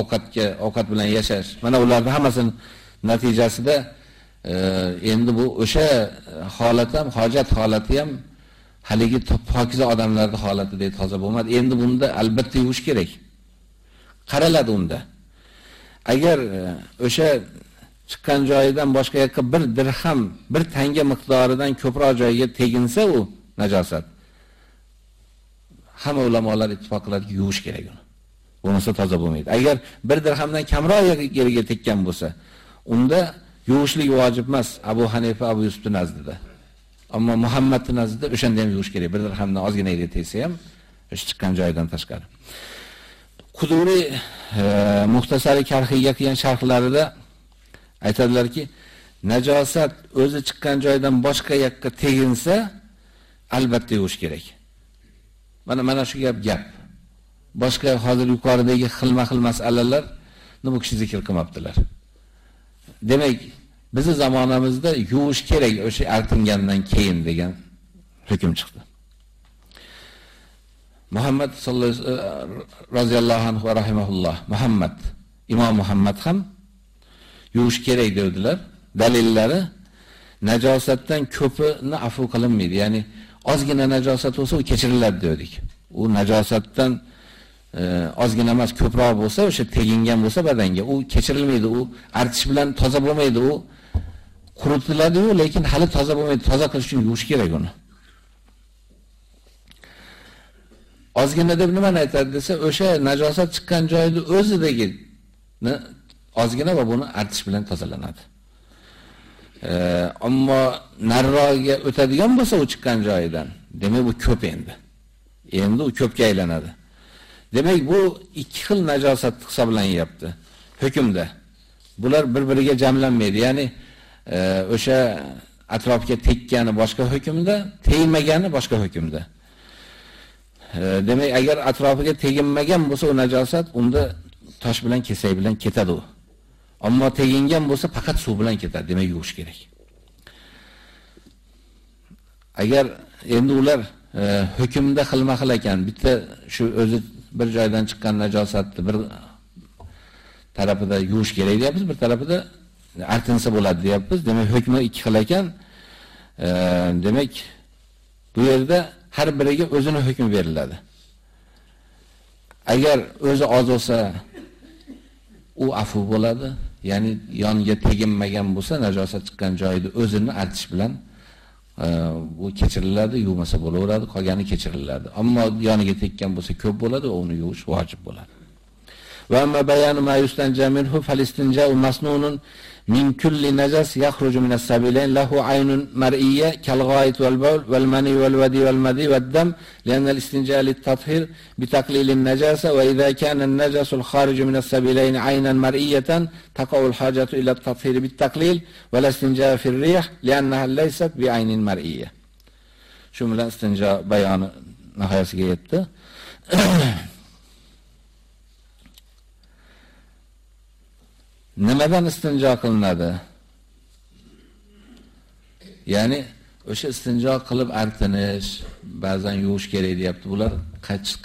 ovqatga, ovqat bilan yashash. Mana ularning hammasini natijasida e, endi bu o'sha holat ham, hojat holati ham haligi pokiza odamlarning holatidek toza bo'lmadi. Endi bunda albatta yuvish kerak. Qaraladi unda. Agar e, o'sha chiqqan joyidan boshqa yoqqa bir dirham, bir tanga miqdoridan ko'proq joyga teginsa u najosat. Hamma ulamolar ittifoq qiladi yuvish kerak uni. Bo'lmasa toza bo'lmaydi. Agar bir dirhamdan kamroq yerga tekkan bo'lsa, unda yuvishlik vojib emas Abu Hanifa, Abu Yusuf nazdida. Ammo Muhammad nazdida o'shanda ham yuvish kerak. Bir dirhamdan ozgina yerga tegsa ham, ish chiqqan joyidan tashqari. Quduri e, muxtasari karxiga qilgan sharhlarida aytadilarki, najosat o'zi chiqqan joydan boshqa yoqqa teginsa, albatta yuvish kerak. Mana mana shu gap gap. Boshqa hozir yuqoridagi xilma-xil masalalar nima kishi zikr qilmabdilar. Demak, bizni zamonamizda yuvish kerak o'sha artingandan keyin degan hukm chiqdi. Muhammad roziyallohu anhu va rahimahulloh Muhammad Imom Muhammad ham yuvish kerak dedilar. Dalillari najosatdan ko'pini afu qilinmaydi. Ya'ni ozgina najosat bo'lsa u kechiriladi dedik. U najosatdan e, ozgina emas ko'proq bo'lsa, o'sha tegingan bo'lsa badanga, u kechirilmaydi. U artish bilan toza bo'lmaydi, u quritiladi-yu, lekin hali toza bo'lmaydi. Toza qilish uchun yuvish kerak uni. ozgina deb nima aytadi desa, o'sha najosat chiqqan joyni o'zidagi ozgina va buni artish bilan tozalanadi. Ammo nariroqga o'tadigan bo'lsa u chiqqan joyidan, demak bu ko'p endi. Endi u ko'pga aylanadi. Demak, bu ikki xil najosat hisoblanyapti hukmda. Bular bir-biriga jamlanmaydi. Ya'ni o'sha atrofga tekkani boshqa hukmda, tegmagani boshqa hukmda. demak agar atrofiga teginmagan bo'lsa u najosat unda tosh bilan kesak bilan ketadi u. Ammo tegingan bo'lsa faqat suv bilan ketadi, demak yuvish kerak. Agar endi ular e, hukmda xilma-xil ekan, bitta shu o'zi bir joydan chiqqan najosatni bir tarafida yuvish kerak deyapmiz, bir tarafida artinsa bo'ladi deyapmiz. Demak hukmi ikki xil ekan. E, demak bu yerda har biriga o'zini hukm beriladi. Agar o'zi oz bo'lsa, u afu bo'ladi, ya'ni yoniga teginmagan bo'lsa, najosat chiqqan joyida o'zini artish bilan e, bu kechiriladi, yuvmasa bo'laveradi, qolgani kechiriladi. Ammo yoniga tekkan bo'lsa ko'p bo'ladi, uni yuvish vojib bo'ladi. Va amma bayanu ma yustanja minhu falistinja'u masnunun min kulli najas yakhruju min as-sabilayn lahu aynun mar'iyya kal ghaid wal bawl wal mani wal wadi wal madi wad dam lian al istinja lit tathhir bi taqlil an najasa wa idha kana an-najasu al kharij minas sabilayn aynan mar'iyatan taqaw al hajatu ila at tathhir bit taqlil wal istinja fi ar rih liannaha laysat bi aynin mar'iyya. Shumul bilan istinjo bayoni nihoyasiga yetdi. nimadan istinjo qilinadi? Ya'ni o'sha istinjo qilib artinish, ba'zan yuvish kerak deyapti. Bular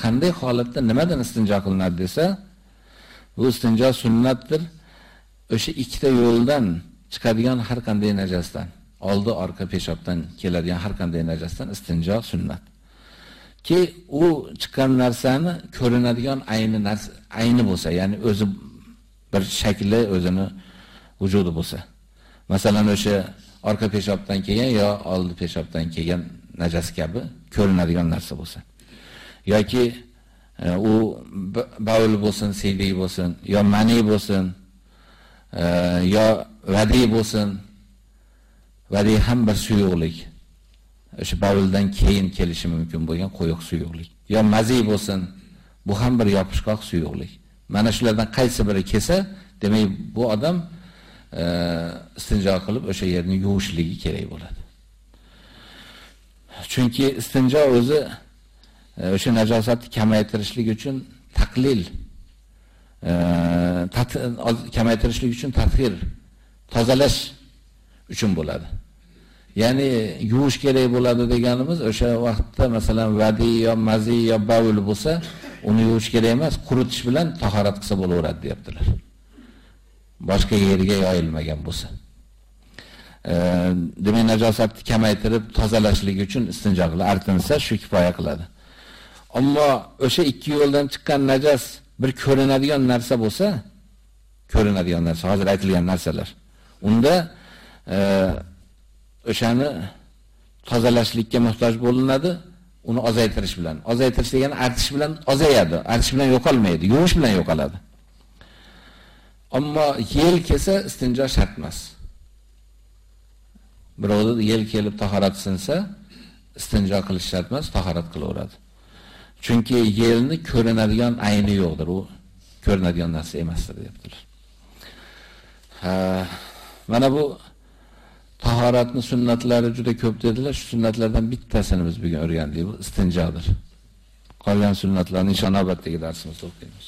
qanday holatda nimadan istinjo qilinadi desa, bu istinjo sunnatdir. O'sha ikkita yo'ldan chiqadigan har qanday najosdan, oldi orqa peshobdan keladigan har qanday najosdan istinjo sunnat. Ki u chiqqan narsani ko'rinadigan ayni narsa, ayni bo'lsa, ya'ni o'zi bir shakli o'zini vujudi bo'lsa. Masalan, o'sha orqa peshobdan kelgan yo oldi peshobdan kelgan najas kabi ko'rinadigan narsa bo'lsa. yoki e, u bavul bo'lsin, siydik bo'lsin, yo mani bo'lsin, e, yo vadi bo'lsin. Vadi ham bir suyuqlik. O'sha bavuldan keyin kelishi mumkin bo'lgan qo'yiq suyuqlik. Yo mazi bo'lsin, bu ham bir yopishqoq suyuqlik. Mana shulardan qaysi biri kelsa, demak bu odam e, istinjo qilib o'sha yerni yuvishligi kerak bo'ladi. Chunki istinjo o'zi e, o'sha najosatni kamaytirishlik uchun taqlil e, kamaytirishlik uchun tathir, tozalash uchun bo'ladi. Ya'ni yuvish kerak bo'ladi deganimiz o'sha vaqtda masalan vadi yo mazi yo bavul bo'lsa, uni yuvish kerak emas, quritish bilan tahorat qilsa bo'laveradi deyaptilar. Boshqa yerga yoyilmagan bo'lsa. Demak najosatni kamaytirib tozalashlik uchun istinjo qilib artinsa shu kifoya qiladi. Ammo o'sha ikki yo'ldan chiqqan najas bir ko'rinadigan narsa bo'lsa, ko'rinadigan narsa, hozir aytilgan narsalar. Unda e, o'shani tozalashlikka muhtoj bo'linadi. uni ozaytirish bilan. Ozaytirish degani artish bilan ozayadi, artish bilan yo'qolmaydi, yuvish bilan yo'qoladi. Ammo yel kelsa istinjo shart emas. Birovda yel kelib tahorat sinsa, istinjo qilish shart emas, tahorat qilaveradi. Chunki yelni ko'rinadigan ayni yo'qdir, u ko'rinadigan narsa emasdir, deyaptilar. Ha, mana bu tahoratni sunnatlari juda ko'p dedilar. Shu sunnatlardan bittasini biz bugun o'rgandik. Bu istinjodir. Qolgan sunnatlarni inshaalloh navbatdagi darsimizda o'qiymiz.